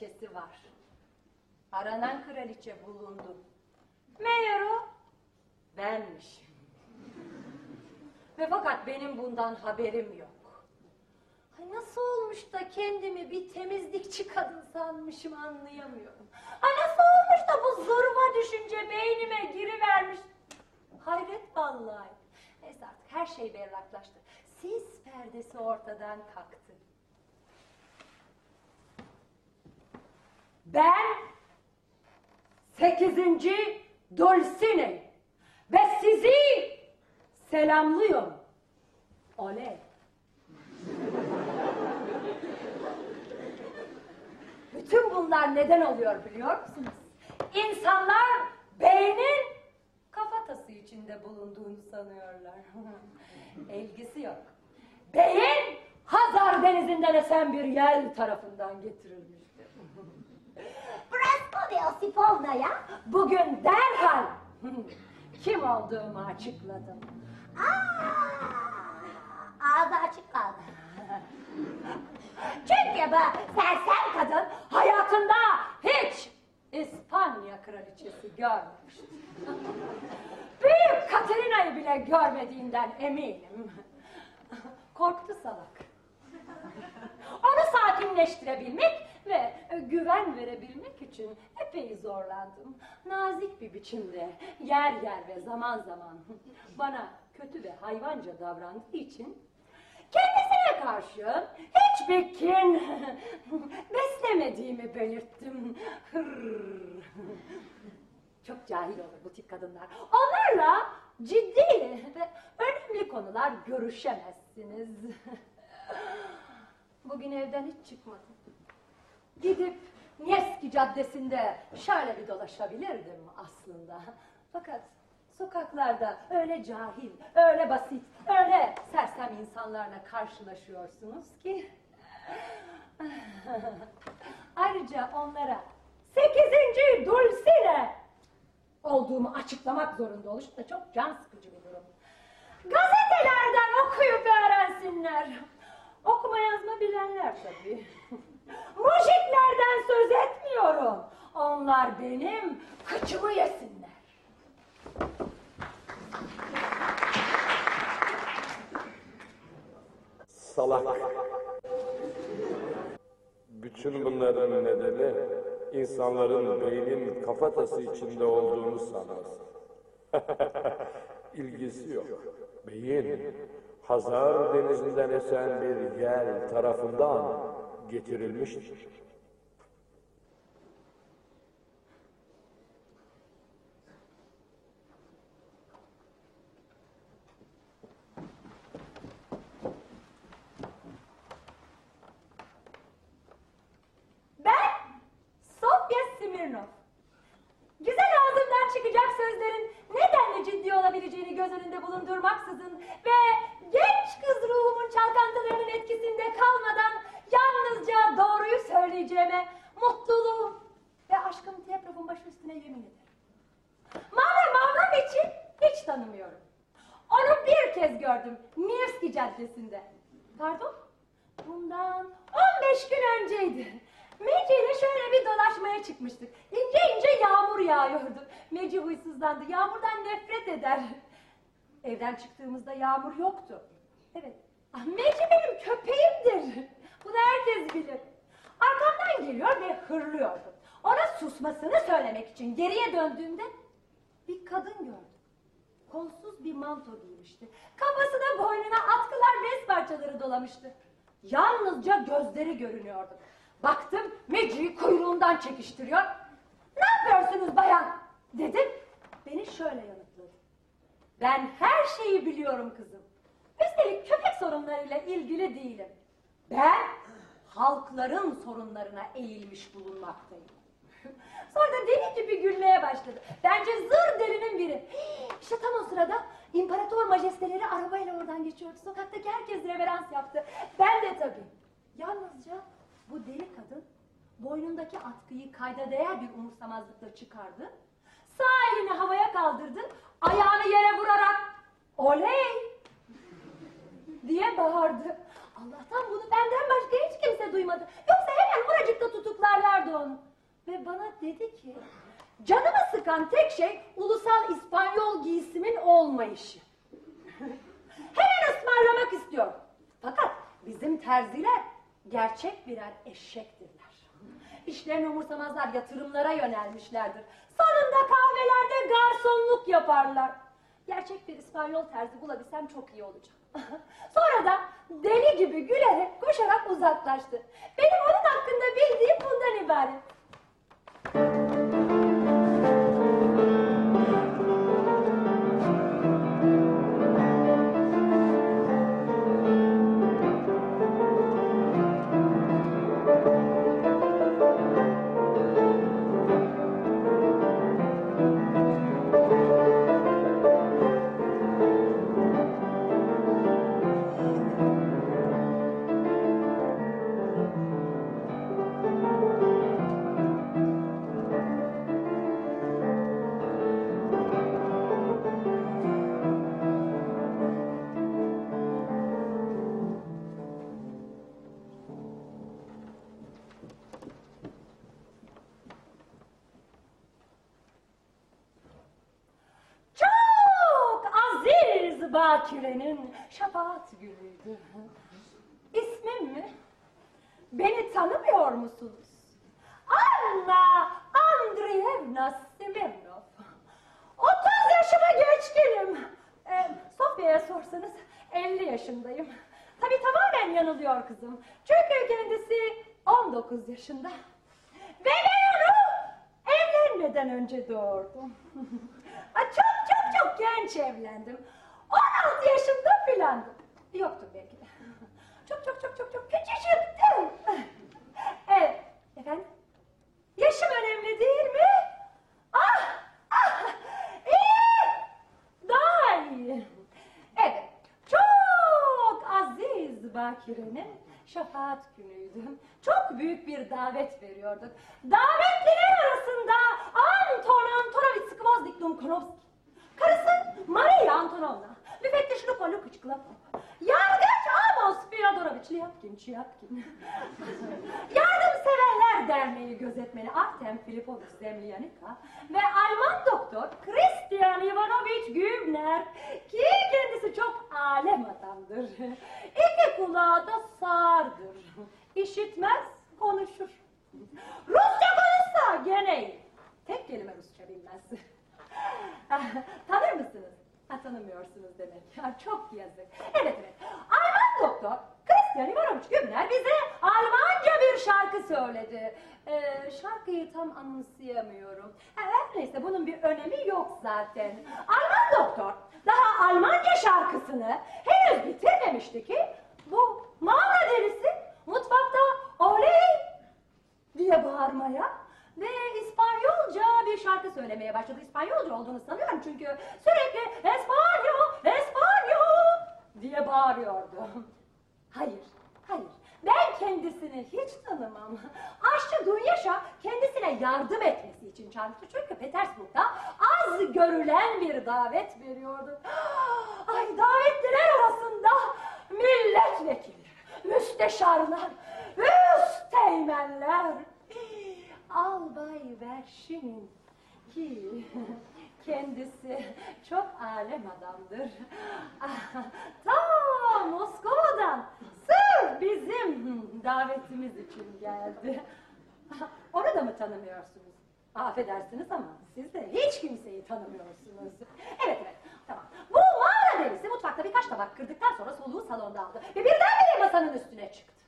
kraliçesi var. Aranan kraliçe bulundu. Meğer o benmişim. Ve fakat benim bundan haberim yok. Ay nasıl olmuş da kendimi bir temizlikçi kadın sanmışım anlayamıyorum. Ay nasıl olmuş da bu zoruma düşünce beynime girivermiş. Hayret vallahi. Neyse artık her şey berraklaştı. Sis perdesi ortadan kalktı. Ben sekizinci Dulcine ve sizi selamlıyorum. Oley. Bütün bunlar neden oluyor biliyor musunuz? İnsanlar beynin kafatası içinde bulunduğunu sanıyorlar. Elgisi yok. Beyin Hazar denizinden esen bir yel tarafından getirilmiştir. Brasco Sifonda'ya bugün derhal kim olduğumu açıkladım. Aa, ağzı açık kaldı. Çünkü bu sersem kadın hayatında hiç İspanya kraliçesi görmemişti. Büyük Katerina'yı bile görmediğinden eminim. Korktu salak. Onu sakinleştirebilmek ve güven verebilmek için epey zorlandım. Nazik bir biçimde yer yer ve zaman zaman bana kötü ve hayvanca davrandığı için kendisine karşı hiçbir kin beslemediğimi belirttim. Çok cahil olur bu tip kadınlar. Onlarla ciddi ve önemli konular görüşemezsiniz. Bugün evden hiç çıkmadım. Gidip Nevski Caddesi'nde şöyle bir dolaşabilirdim aslında. Fakat sokaklarda öyle cahil, öyle basit, öyle sersem insanlarla karşılaşıyorsunuz ki... Ayrıca onlara sekizinci Dulcine olduğumu açıklamak zorunda oluşum da çok can sıkıcı bir durum. Gazetelerden okuyup öğrensinler. Okuma yazma bilenler tabii. Mujiklerden söz etmiyorum. Onlar benim kıçımı yesinler. Salak. Bütün bunların nedeni insanların beynin kafatası içinde olduğunu sanması. İlgisi yok. Beyin Hazar denizinden esen bir yel tarafından getirilmiştir. Ben Sofya Smirnov. Güzel ağzımdan çıkacak sözlerin nedenle ciddi olabileceğini göz önünde bulundurmaksızın ve genç kız ruhumun çalkantılarının etkisinde kalmadan yalnızca doğruyu söyleyeceğime mutluluğum ve aşkım Tiyatrov'un başı üstüne yemin ederim. Mavra Mavroviç'i hiç tanımıyorum. Onu bir kez gördüm Nevski Caddesi'nde. Pardon? Bundan 15 gün önceydi. Meci ile şöyle bir dolaşmaya çıkmıştık. İnce ince yağmur yağıyordu. Meci huysuzlandı. Yağmurdan nefret eder. Evden çıktığımızda yağmur yoktu. Evet. Ah, Meci benim köpeğimdir. Bunu herkes bilir. Arkamdan geliyor ve hırlıyordu. Ona susmasını söylemek için geriye döndüğümde bir kadın gördüm. Kolsuz bir manto giymişti. Kafasına boynuna atkılar bez parçaları dolamıştı. Yalnızca gözleri görünüyordu. Baktım Meci'yi kuyruğundan çekiştiriyor. Ne yapıyorsunuz bayan? Dedim. Beni şöyle yanıtladı. Ben her şeyi biliyorum kızım. Üstelik köpek sorunlarıyla ilgili değilim. Ben halkların sorunlarına eğilmiş bulunmaktayım. Sonra deli gibi gülmeye başladı. Bence zır delinin biri. İşte tam o sırada imparator majesteleri arabayla oradan geçiyordu. Sokaktaki herkes reverans yaptı. Ben de tabii. Yalnızca bu deli kadın boynundaki atkıyı kayda değer bir umursamazlıkla çıkardı. Sağ elini havaya kaldırdı. Ayağını yere vurarak oley diye bağırdı. Allah'tan bunu benden başka hiç kimse duymadı. Yoksa hemen oracıkta tutuklarlardı onu. Ve bana dedi ki, canımı sıkan tek şey ulusal İspanyol giysimin olmayışı. hemen ısmarlamak istiyorum. Fakat bizim terziler gerçek birer eşektirler. İşlerini umursamazlar, yatırımlara yönelmişlerdir. Sonunda kahvelerde garsonluk yaparlar. Gerçek bir İspanyol terzi bulabilsem çok iyi olacak. Sonra da deli gibi gülerek, koşarak uzaklaştı. Benim onun hakkında bildiğim bundan ibaret. Aziz Bakire'nin şefaat günüydü. İsmim mi? Beni tanımıyor musunuz? Anna Andreevna Semenov. 30 yaşıma geçkinim. Ee, Sofya'ya sorsanız 50 yaşındayım. Tabii tamamen yanılıyor kızım. Çünkü kendisi 19 yaşında. Ve ben evlenmeden önce doğurdum. Çok çok çok genç evlendim. 16 yaşında filandım. Yoktum belki de. Çok çok çok çok çok küçücüktüm. Evet, efendim? Yaşım önemli değil mi? Ah, ah, iyi. Daha iyi. Evet, çok aziz Bakire'nin şefaat günüydü. Çok büyük bir davet veriyorduk. Davetliler arasında Anton Antonovich Skvozdik Konovski, karısı Maria Antonovna, müfettiş Lupa Lukic Klapov, yargıç Amos Fyodorovic Lyapkin Çiyapkin, Yardımseverler Derneği gözetmeni Artem Filipovich Zemlyanika ve Alman doktor Christian Ivanovich Gübner ki kendisi çok alem adamdır. İki kulağı da sağırdır. İşitmez, konuşur. Rusça konuşsa gene. Tek kelime Rusça bilmez. Tanır mısınız? Ha, tanımıyorsunuz demek. Ya, çok yazık. Evet evet. Alman doktor Christian Ivanovich Gübner bize Almanca bir şarkı söyledi. Ee, şarkıyı tam anımsayamıyorum. Ha, her neyse bunun bir önemi yok zaten. Alman doktor daha Almanca şarkısını henüz bitirmemişti ki bu mağara delisi mutfakta oley diye bağırmaya ve İspanyolca bir şarkı söylemeye başladı. İspanyolca olduğunu sanıyorum çünkü sürekli Espanyol, Espanyol diye bağırıyordu. Hayır, hayır. Ben kendisini hiç tanımam. Aşçı Dunyaşa kendisine yardım etmesi için çağırmıştı. Çünkü Petersburg'da az görülen bir davet veriyordu. Ay davetliler arasında milletvekili, müsteşarlar, üsteğmenler, Albay Verşin'in ki kendisi çok alem adamdır. Ta Moskova'dan sırf bizim davetimiz için geldi. Onu da mı tanımıyorsunuz? Affedersiniz ama siz de hiç kimseyi tanımıyorsunuz. Evet evet tamam. Bu mağara delisi mutfakta birkaç tabak kırdıktan sonra soluğu salonda aldı. Ve birdenbire masanın üstüne çıktı.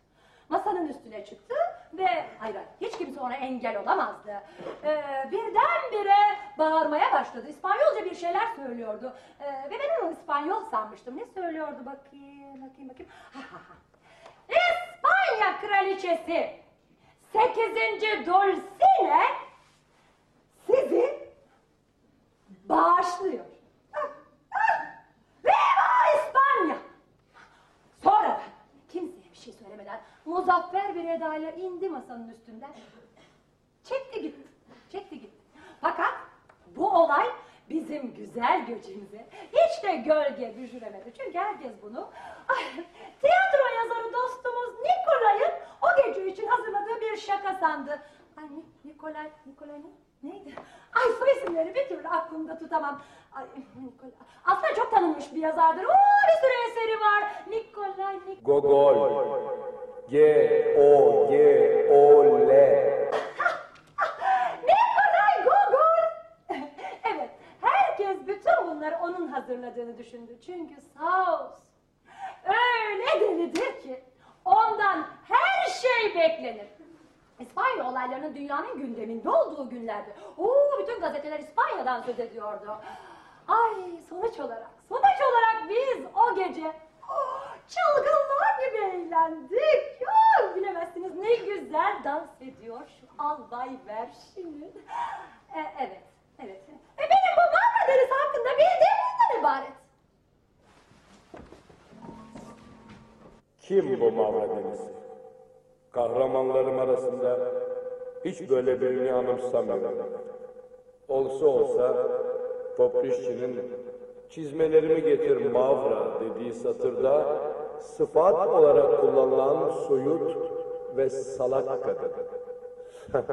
Masanın üstüne çıktı ve hayır hayır, hiç kimse ona engel olamazdı. Ee, birdenbire bağırmaya başladı. İspanyolca bir şeyler söylüyordu. Ee, ve ben onu İspanyol sanmıştım. Ne söylüyordu bakayım, bakayım, bakayım. Ha, ha, ha. İspanya kraliçesi 8. Dulcine sizi bağışlıyor. Ah, ah! Viva İspanya! Sonra da kimseye bir şey söylemeden muzaffer bir edayla indi masanın üstünden. Çekti gitti, çekti gitti. Fakat bu olay bizim güzel göçümüze hiç de gölge düşüremedi. Çünkü herkes bunu ay, tiyatro yazarı dostumuz Nikolay'ın o gece için hazırladığı bir şaka sandı. Ay Ni- Nikolay, Nikolay ne? Neydi? Ay soy isimleri bir türlü aklımda tutamam. Ay, Nikola. Aslında çok tanınmış bir yazardır. Oo, bir sürü eseri var. Nikolay, Nik... Gogol. G O G O L. Nikolay Gogol. evet, herkes bütün bunları onun hazırladığını düşündü. Çünkü Saus öyle delidir ki ondan her şey beklenir. İspanya olaylarının dünyanın gündeminde olduğu günlerde. Oo, bütün gazeteler İspanya'dan söz ediyordu. Ay sonuç olarak, sonuç olarak biz o gece oh, çılgınlar gibi eğlendik. Ya, bilemezsiniz ne güzel dans ediyor şu albay Verşin'in. E, evet, evet. E, benim bu Marmara Deresi hakkında bildiğim bundan ibaret. Kim bu Deniz? Kahramanlarım arasında hiç böyle birini anımsamıyorum. Olsa olsa Poprişçi'nin çizmelerimi getir Mavra dediği satırda sıfat olarak kullanılan soyut ve salak kadın.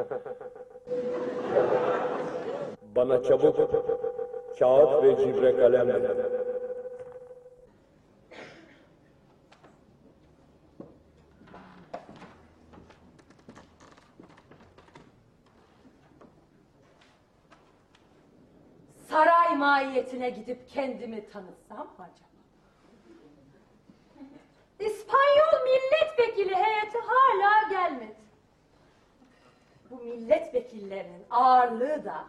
Bana çabuk kağıt ve cibre kalem ver. Saray mahiyetine gidip kendimi tanıtsam acaba? İspanyol milletvekili heyeti hala gelmedi. Bu milletvekillerinin ağırlığı da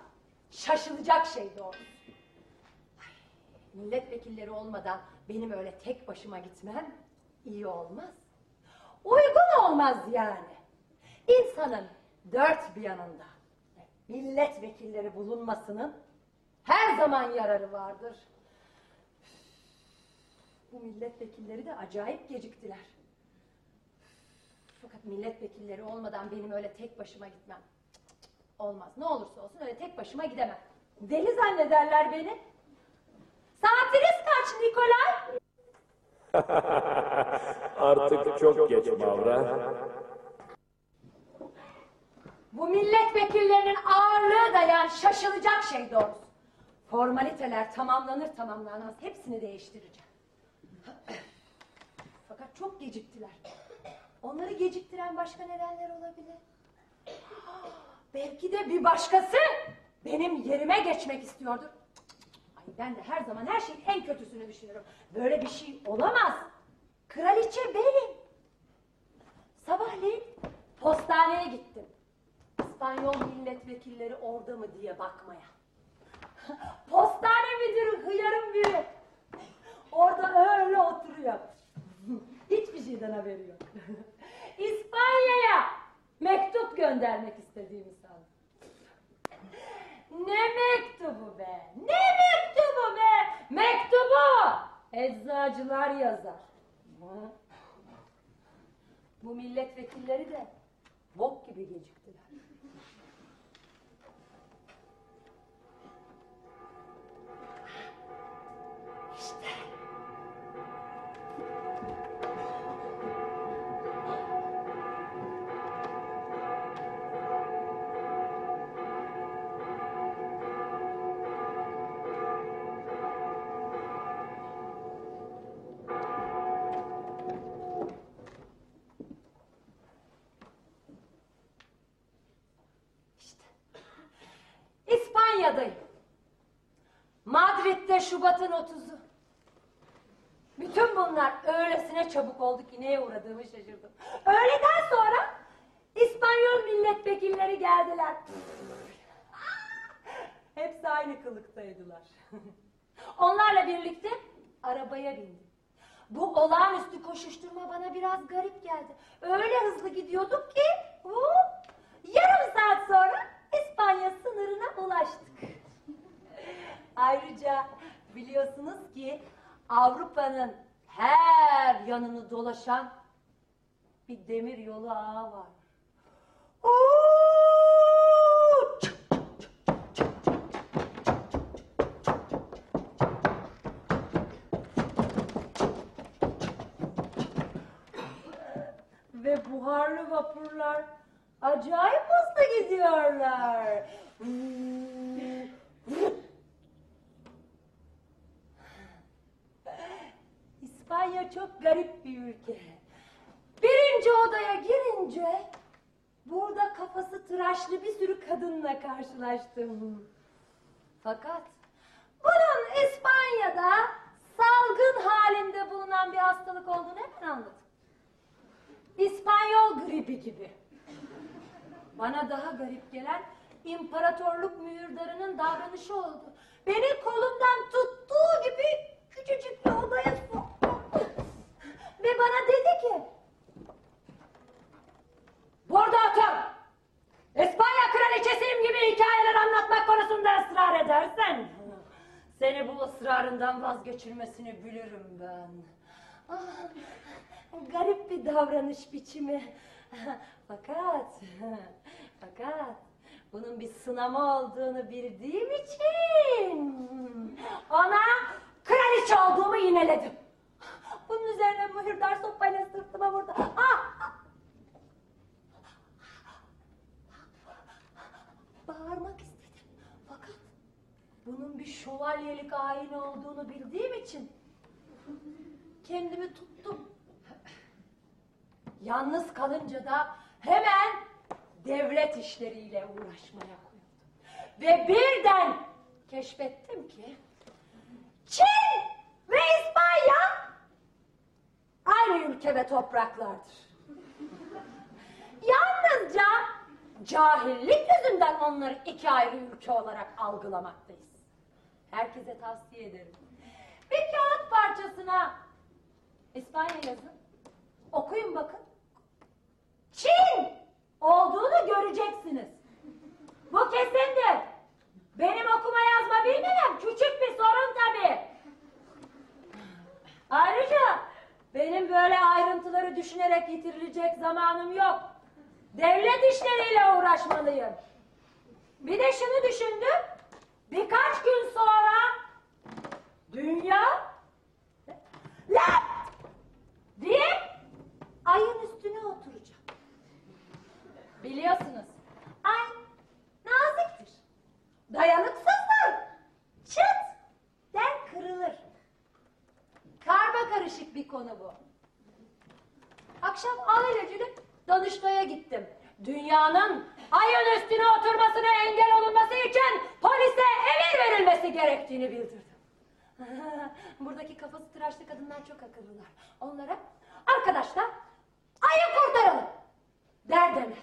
şaşılacak şey doğrusu. Ay, Milletvekilleri olmadan benim öyle tek başıma gitmem iyi olmaz. Uygun olmaz yani. İnsanın dört bir yanında milletvekilleri bulunmasının her zaman yararı vardır. Bu milletvekilleri de acayip geciktiler. Fakat milletvekilleri olmadan benim öyle tek başıma gitmem. Olmaz. Ne olursa olsun öyle tek başıma gidemem. Deli zannederler beni. Saatiniz kaç Nikolay? Artık çok geç Mavra. Bu milletvekillerinin ağırlığı da yani şaşılacak şey doğrusu. Formaliteler tamamlanır tamamlanmaz hepsini değiştireceğim. Fakat çok geciktiler. Onları geciktiren başka nedenler olabilir. Belki de bir başkası benim yerime geçmek istiyordur. Ay ben de her zaman her şeyin en kötüsünü düşünürüm. Böyle bir şey olamaz. Kraliçe benim. Sabahleyin postaneye gittim. İspanyol milletvekilleri orada mı diye bakmaya. Postane müdürü hıyarın biri. Orada öyle oturuyor. Hiçbir şeyden haberi yok. İspanya'ya mektup göndermek istediğimi. Ne mektubu be? Ne mektubu be? Mektubu! Eczacılar yazar. Bu milletvekilleri de bok gibi geciktiler. 30'u. Bütün bunlar öylesine çabuk oldu ki neye uğradığımı şaşırdım. Öğleden sonra İspanyol milletvekilleri geldiler. Hepsi aynı kılıktaydılar. Onlarla birlikte arabaya bindim. Bu olağanüstü koşuşturma bana biraz garip geldi. Öyle hızlı gidiyorduk ki hop, yarım saat sonra İspanya sınırına ulaştık. Ayrıca biliyorsunuz ki Avrupa'nın her yanını dolaşan bir demir yolu ağı var. Ve buharlı vapurlar Acayip hızlı gidiyorlar. Çok garip bir ülke. Birinci odaya girince burada kafası tıraşlı bir sürü kadınla karşılaştım. Fakat bunun İspanya'da salgın halinde bulunan bir hastalık olduğunu hemen anladım. İspanyol gribi gibi. Bana daha garip gelen imparatorluk mühürdarının davranışı oldu. Beni kolumdan tuttuğu gibi küçücük bir odaya soktu. Ve bana dedi ki... Burada otur. İspanya kraliçesiyim gibi hikayeler anlatmak konusunda ısrar edersen... Seni bu ısrarından vazgeçirmesini bilirim ben. Ah, garip bir davranış biçimi. Fakat, fakat bunun bir sınama olduğunu bildiğim için ona kraliçe olduğumu yineledim. Bunun üzerine mühürdar sopayla sırtıma vurdu. Ah! Bağırmak istedim. Fakat bunun bir şövalyelik ayin olduğunu bildiğim için kendimi tuttum. Yalnız kalınca da hemen devlet işleriyle uğraşmaya koyuldum. Ve birden keşfettim ki Çin ve İspanya aynı ülke ve topraklardır. Yalnızca cahillik yüzünden onları iki ayrı ülke olarak algılamaktayız. Herkese tavsiye ederim. Bir kağıt parçasına İspanya yazın. Okuyun bakın. Çin olduğunu göreceksiniz. Bu kesindir. Benim okuma yazma bilmemem küçük bir sorun tabii. Ayrıca benim böyle ayrıntıları düşünerek yitirilecek zamanım yok. Devlet işleriyle uğraşmalıyım. Bir de şunu düşündüm. Birkaç gün sonra dünya Lan! diye ayın üstüne oturacağım. Biliyorsunuz ay naziktir. Dayanıksızdır. Çıt der kırılır. Karma karışık bir konu bu. Akşam aileciyle Danıştay'a gittim. Dünyanın ayın üstüne oturmasına engel olunması için polise emir verilmesi gerektiğini bildirdim. Buradaki kafası tıraşlı kadınlar çok akıllılar. Onlara arkadaşlar ayı kurtaralım der demez.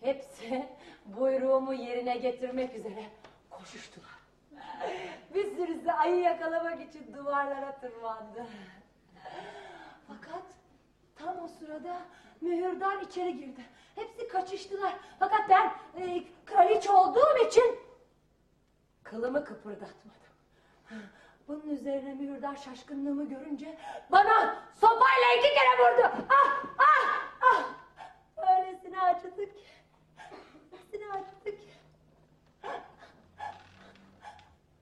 Hepsi buyruğumu yerine getirmek üzere koşuştular. Bir sürüsü ayı yakalamak için duvarlara tırmandı. Fakat tam o sırada mühürdar içeri girdi. Hepsi kaçıştılar. Fakat ben e, kraliçe olduğum için kılımı kıpırdatmadım. Bunun üzerine mühürdar şaşkınlığımı görünce bana sopayla iki kere vurdu. Ah ah ah. Öylesine acıdı ki. Öylesine acıdı ki.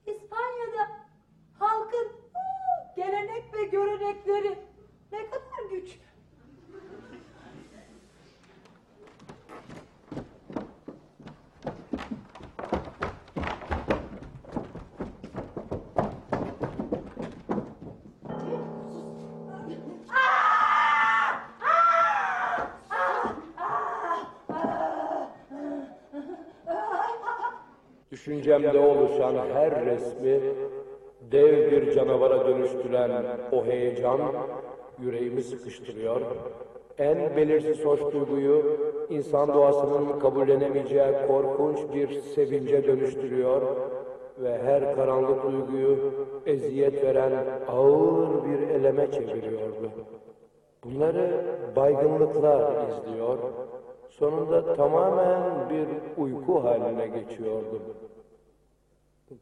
İspanya'da halkın gelenek ve görenekleri ne kadar güçlü. Düşüncemde oluşan her resmi dev bir canavara dönüştüren o heyecan yüreğimi sıkıştırıyor. En belirsiz hoş duyguyu insan doğasının kabullenemeyeceği korkunç bir sevince dönüştürüyor ve her karanlık duyguyu eziyet veren ağır bir eleme çeviriyordu. Bunları baygınlıklar izliyor, sonunda tamamen bir uyku haline geçiyordum.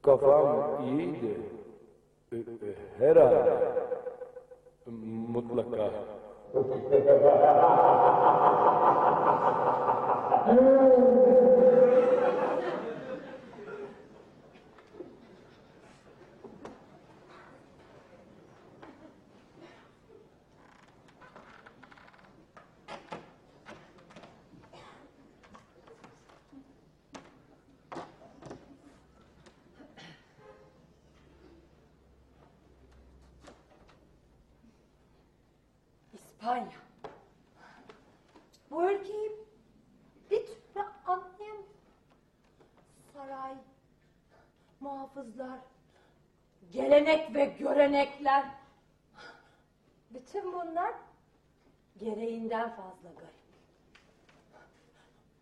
کفا مقید حیرا مطلقہ ہے۔ İspanya. Bu ülkeyi bir türlü anlayamıyorum. Saray, muhafızlar, gelenek ve görenekler. Bütün bunlar gereğinden fazla garip.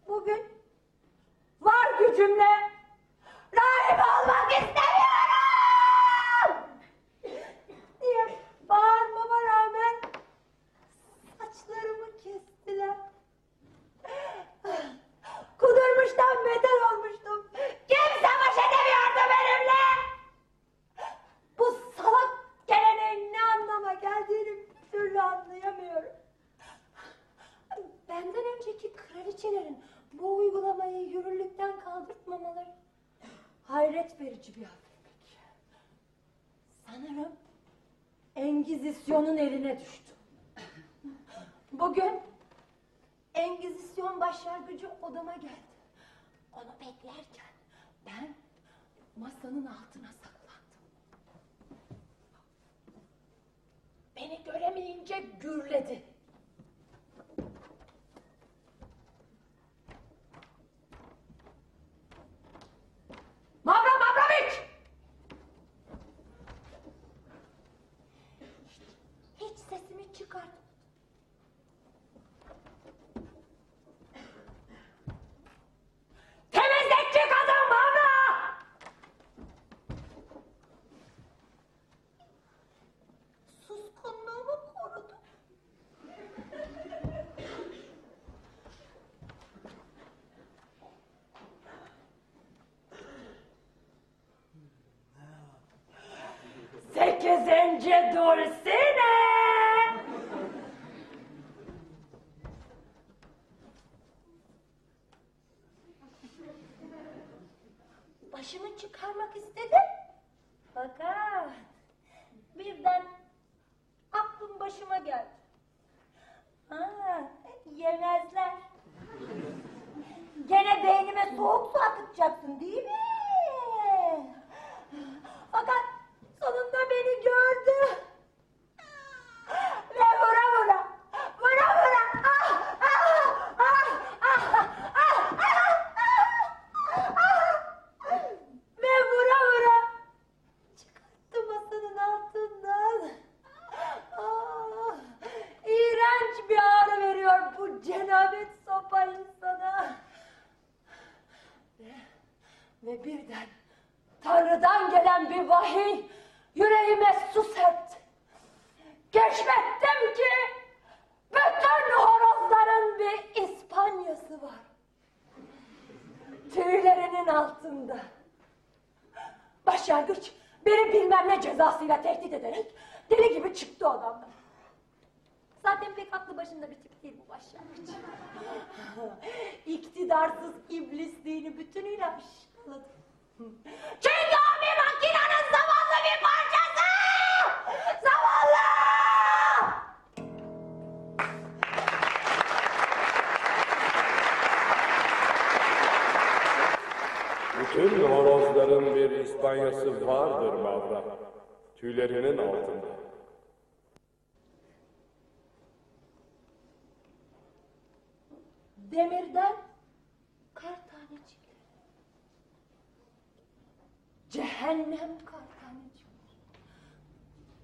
Bugün var gücümle rahip olmak istemiyorum! diye bağırmama rağmen saçlarımı kestiler. Kudurmuştan beter olmuştum. Kimse baş edemiyordu benimle. Bu salak geleneğin ne anlama geldiğini bir türlü anlayamıyorum. Benden önceki kraliçelerin bu uygulamayı yürürlükten kaldırtmamaları hayret verici bir hafiflik. Sanırım Engizisyon'un eline düştü. Bugün Engizisyon başyargıcı odama geldi. Onu beklerken ben masanın altına saklandım. Beni göremeyince gürledi. Mavra Mavroviç! Hiç sesimi çıkartmadım. Temizlikçi kadın Mavra! Suskunluğumu korudu. Sekizinci Dulsine! Başımı çıkarmak istedim. Fakat birden aklım başıma geldi. Ha, yemezler. Gene beynime soğuk su akıtacaksın değil mi? Fakat sonunda beni gördü. Ve vura vura, vura vura, ah, ah, ah, ah, ah, ah, ah, ve vura vura çıkarttı masanın altından. Ah, iğrenç bir ağrı veriyor bu cenabet sopa insana. Ve, ve birden Tanrı'dan gelen bir vahiy yüreğime su serpti. Keşfettim ki bütün horozların bir İspanyası var. Tüylerinin altında. Başlangıç beni bilmem ne cezasıyla tehdit ederek deli gibi çıktı odamdan. Zaten pek aklı başında bir tip değil bu başlangıç. İktidarsız iblisliğini bütünüyle aşıladı. Çünkü o bir makinenin zavallı bir parçası! Zavallı! Bütün horozların bir İspanyası vardır Mavra. Tüylerinin altında. Demirden kar tanecikleri. Cehennem kar tanecikleri.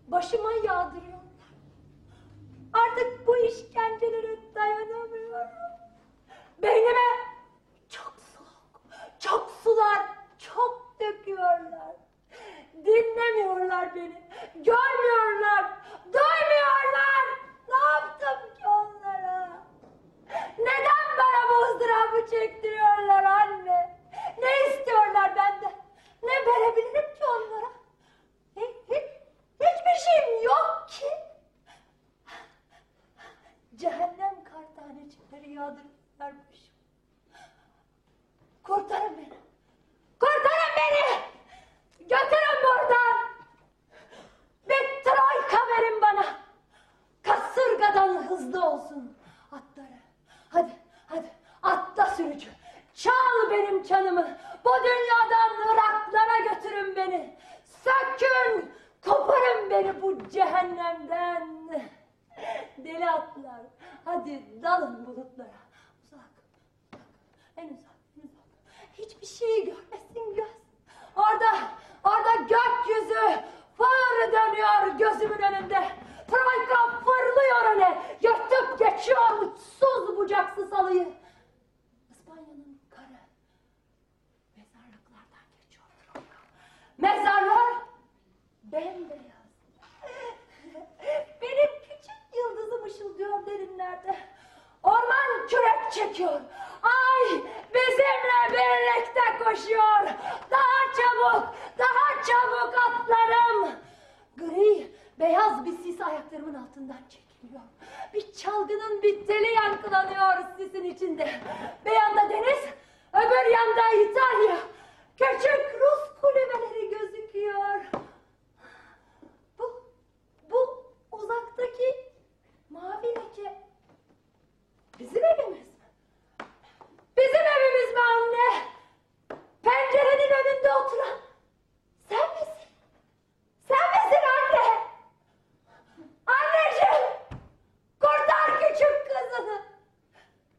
Başıma yağdırıyorlar. Artık bu işkencelere dayanamıyorum. Beynime çok soğuk, çok sular, çok döküyorlar. Dinlemiyorlar beni, görmüyorlar, duymuyorlar. Ne yaptım ki onlara? Neden bana bu çektiriyorlar anne? Ne istiyorlar benden? Ne verebilirim ki onlara? Hiç, hiç, hiçbir şeyim yok ki. Cehennem kar tanecikleri yağdırıyorlar başıma. Kurtarın beni. Kurtarın beni. Götürün buradan. Bir troika verin bana. Kasırgadan hızlı olsun atları. Hadi, hadi atla sürücü. Çal benim canımı. Bu dünyadan ıraklara götürün beni. Sökün, koparın beni bu cehennemden. Deli atlar. Hadi dalın bulutlara. Uzak, uzak. En uzak, en uzak. Hiçbir şeyi görmesin göz. Orada, orada gökyüzü fır dönüyor gözümün önünde. Troika fırlıyor öne. Yırtıp geçiyor uçsuz bucaksız halıyı. İspanya'nın karı. Mezarlıklardan geçiyor Troika. Mezarlar bembeyaz. Benim küçük yıldızım ışıldıyor derinlerde. Orman kürek çekiyor. Ay bizimle birlikte koşuyor. Daha çabuk, daha çabuk atlarım. Gri, beyaz bir sis ayaklarımın altından çekiliyor. Bir çalgının bir teli yankılanıyor sisin içinde. Bir yanda deniz, öbür yanda İtalya. Küçük Rus gözüküyor. Bu, bu uzaktaki mavi leke bizim evimiz mi? Bizim evimiz mi anne? Pencerenin önünde oturan sen misin? Sen misin anne? Anneciğim! Kurtar küçük kızını.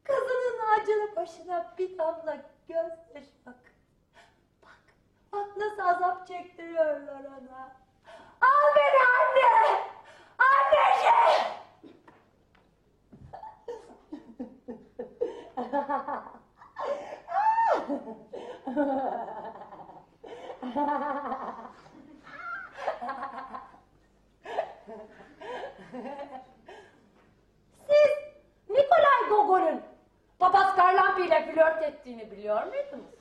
Kızının acılı başına bir damla gözyaşı azap çektiriyorlar ona. Al beni anne! Anneciğim! Siz Nikolay Gogol'ün Papaz Karlampi ile flört ettiğini biliyor muydunuz?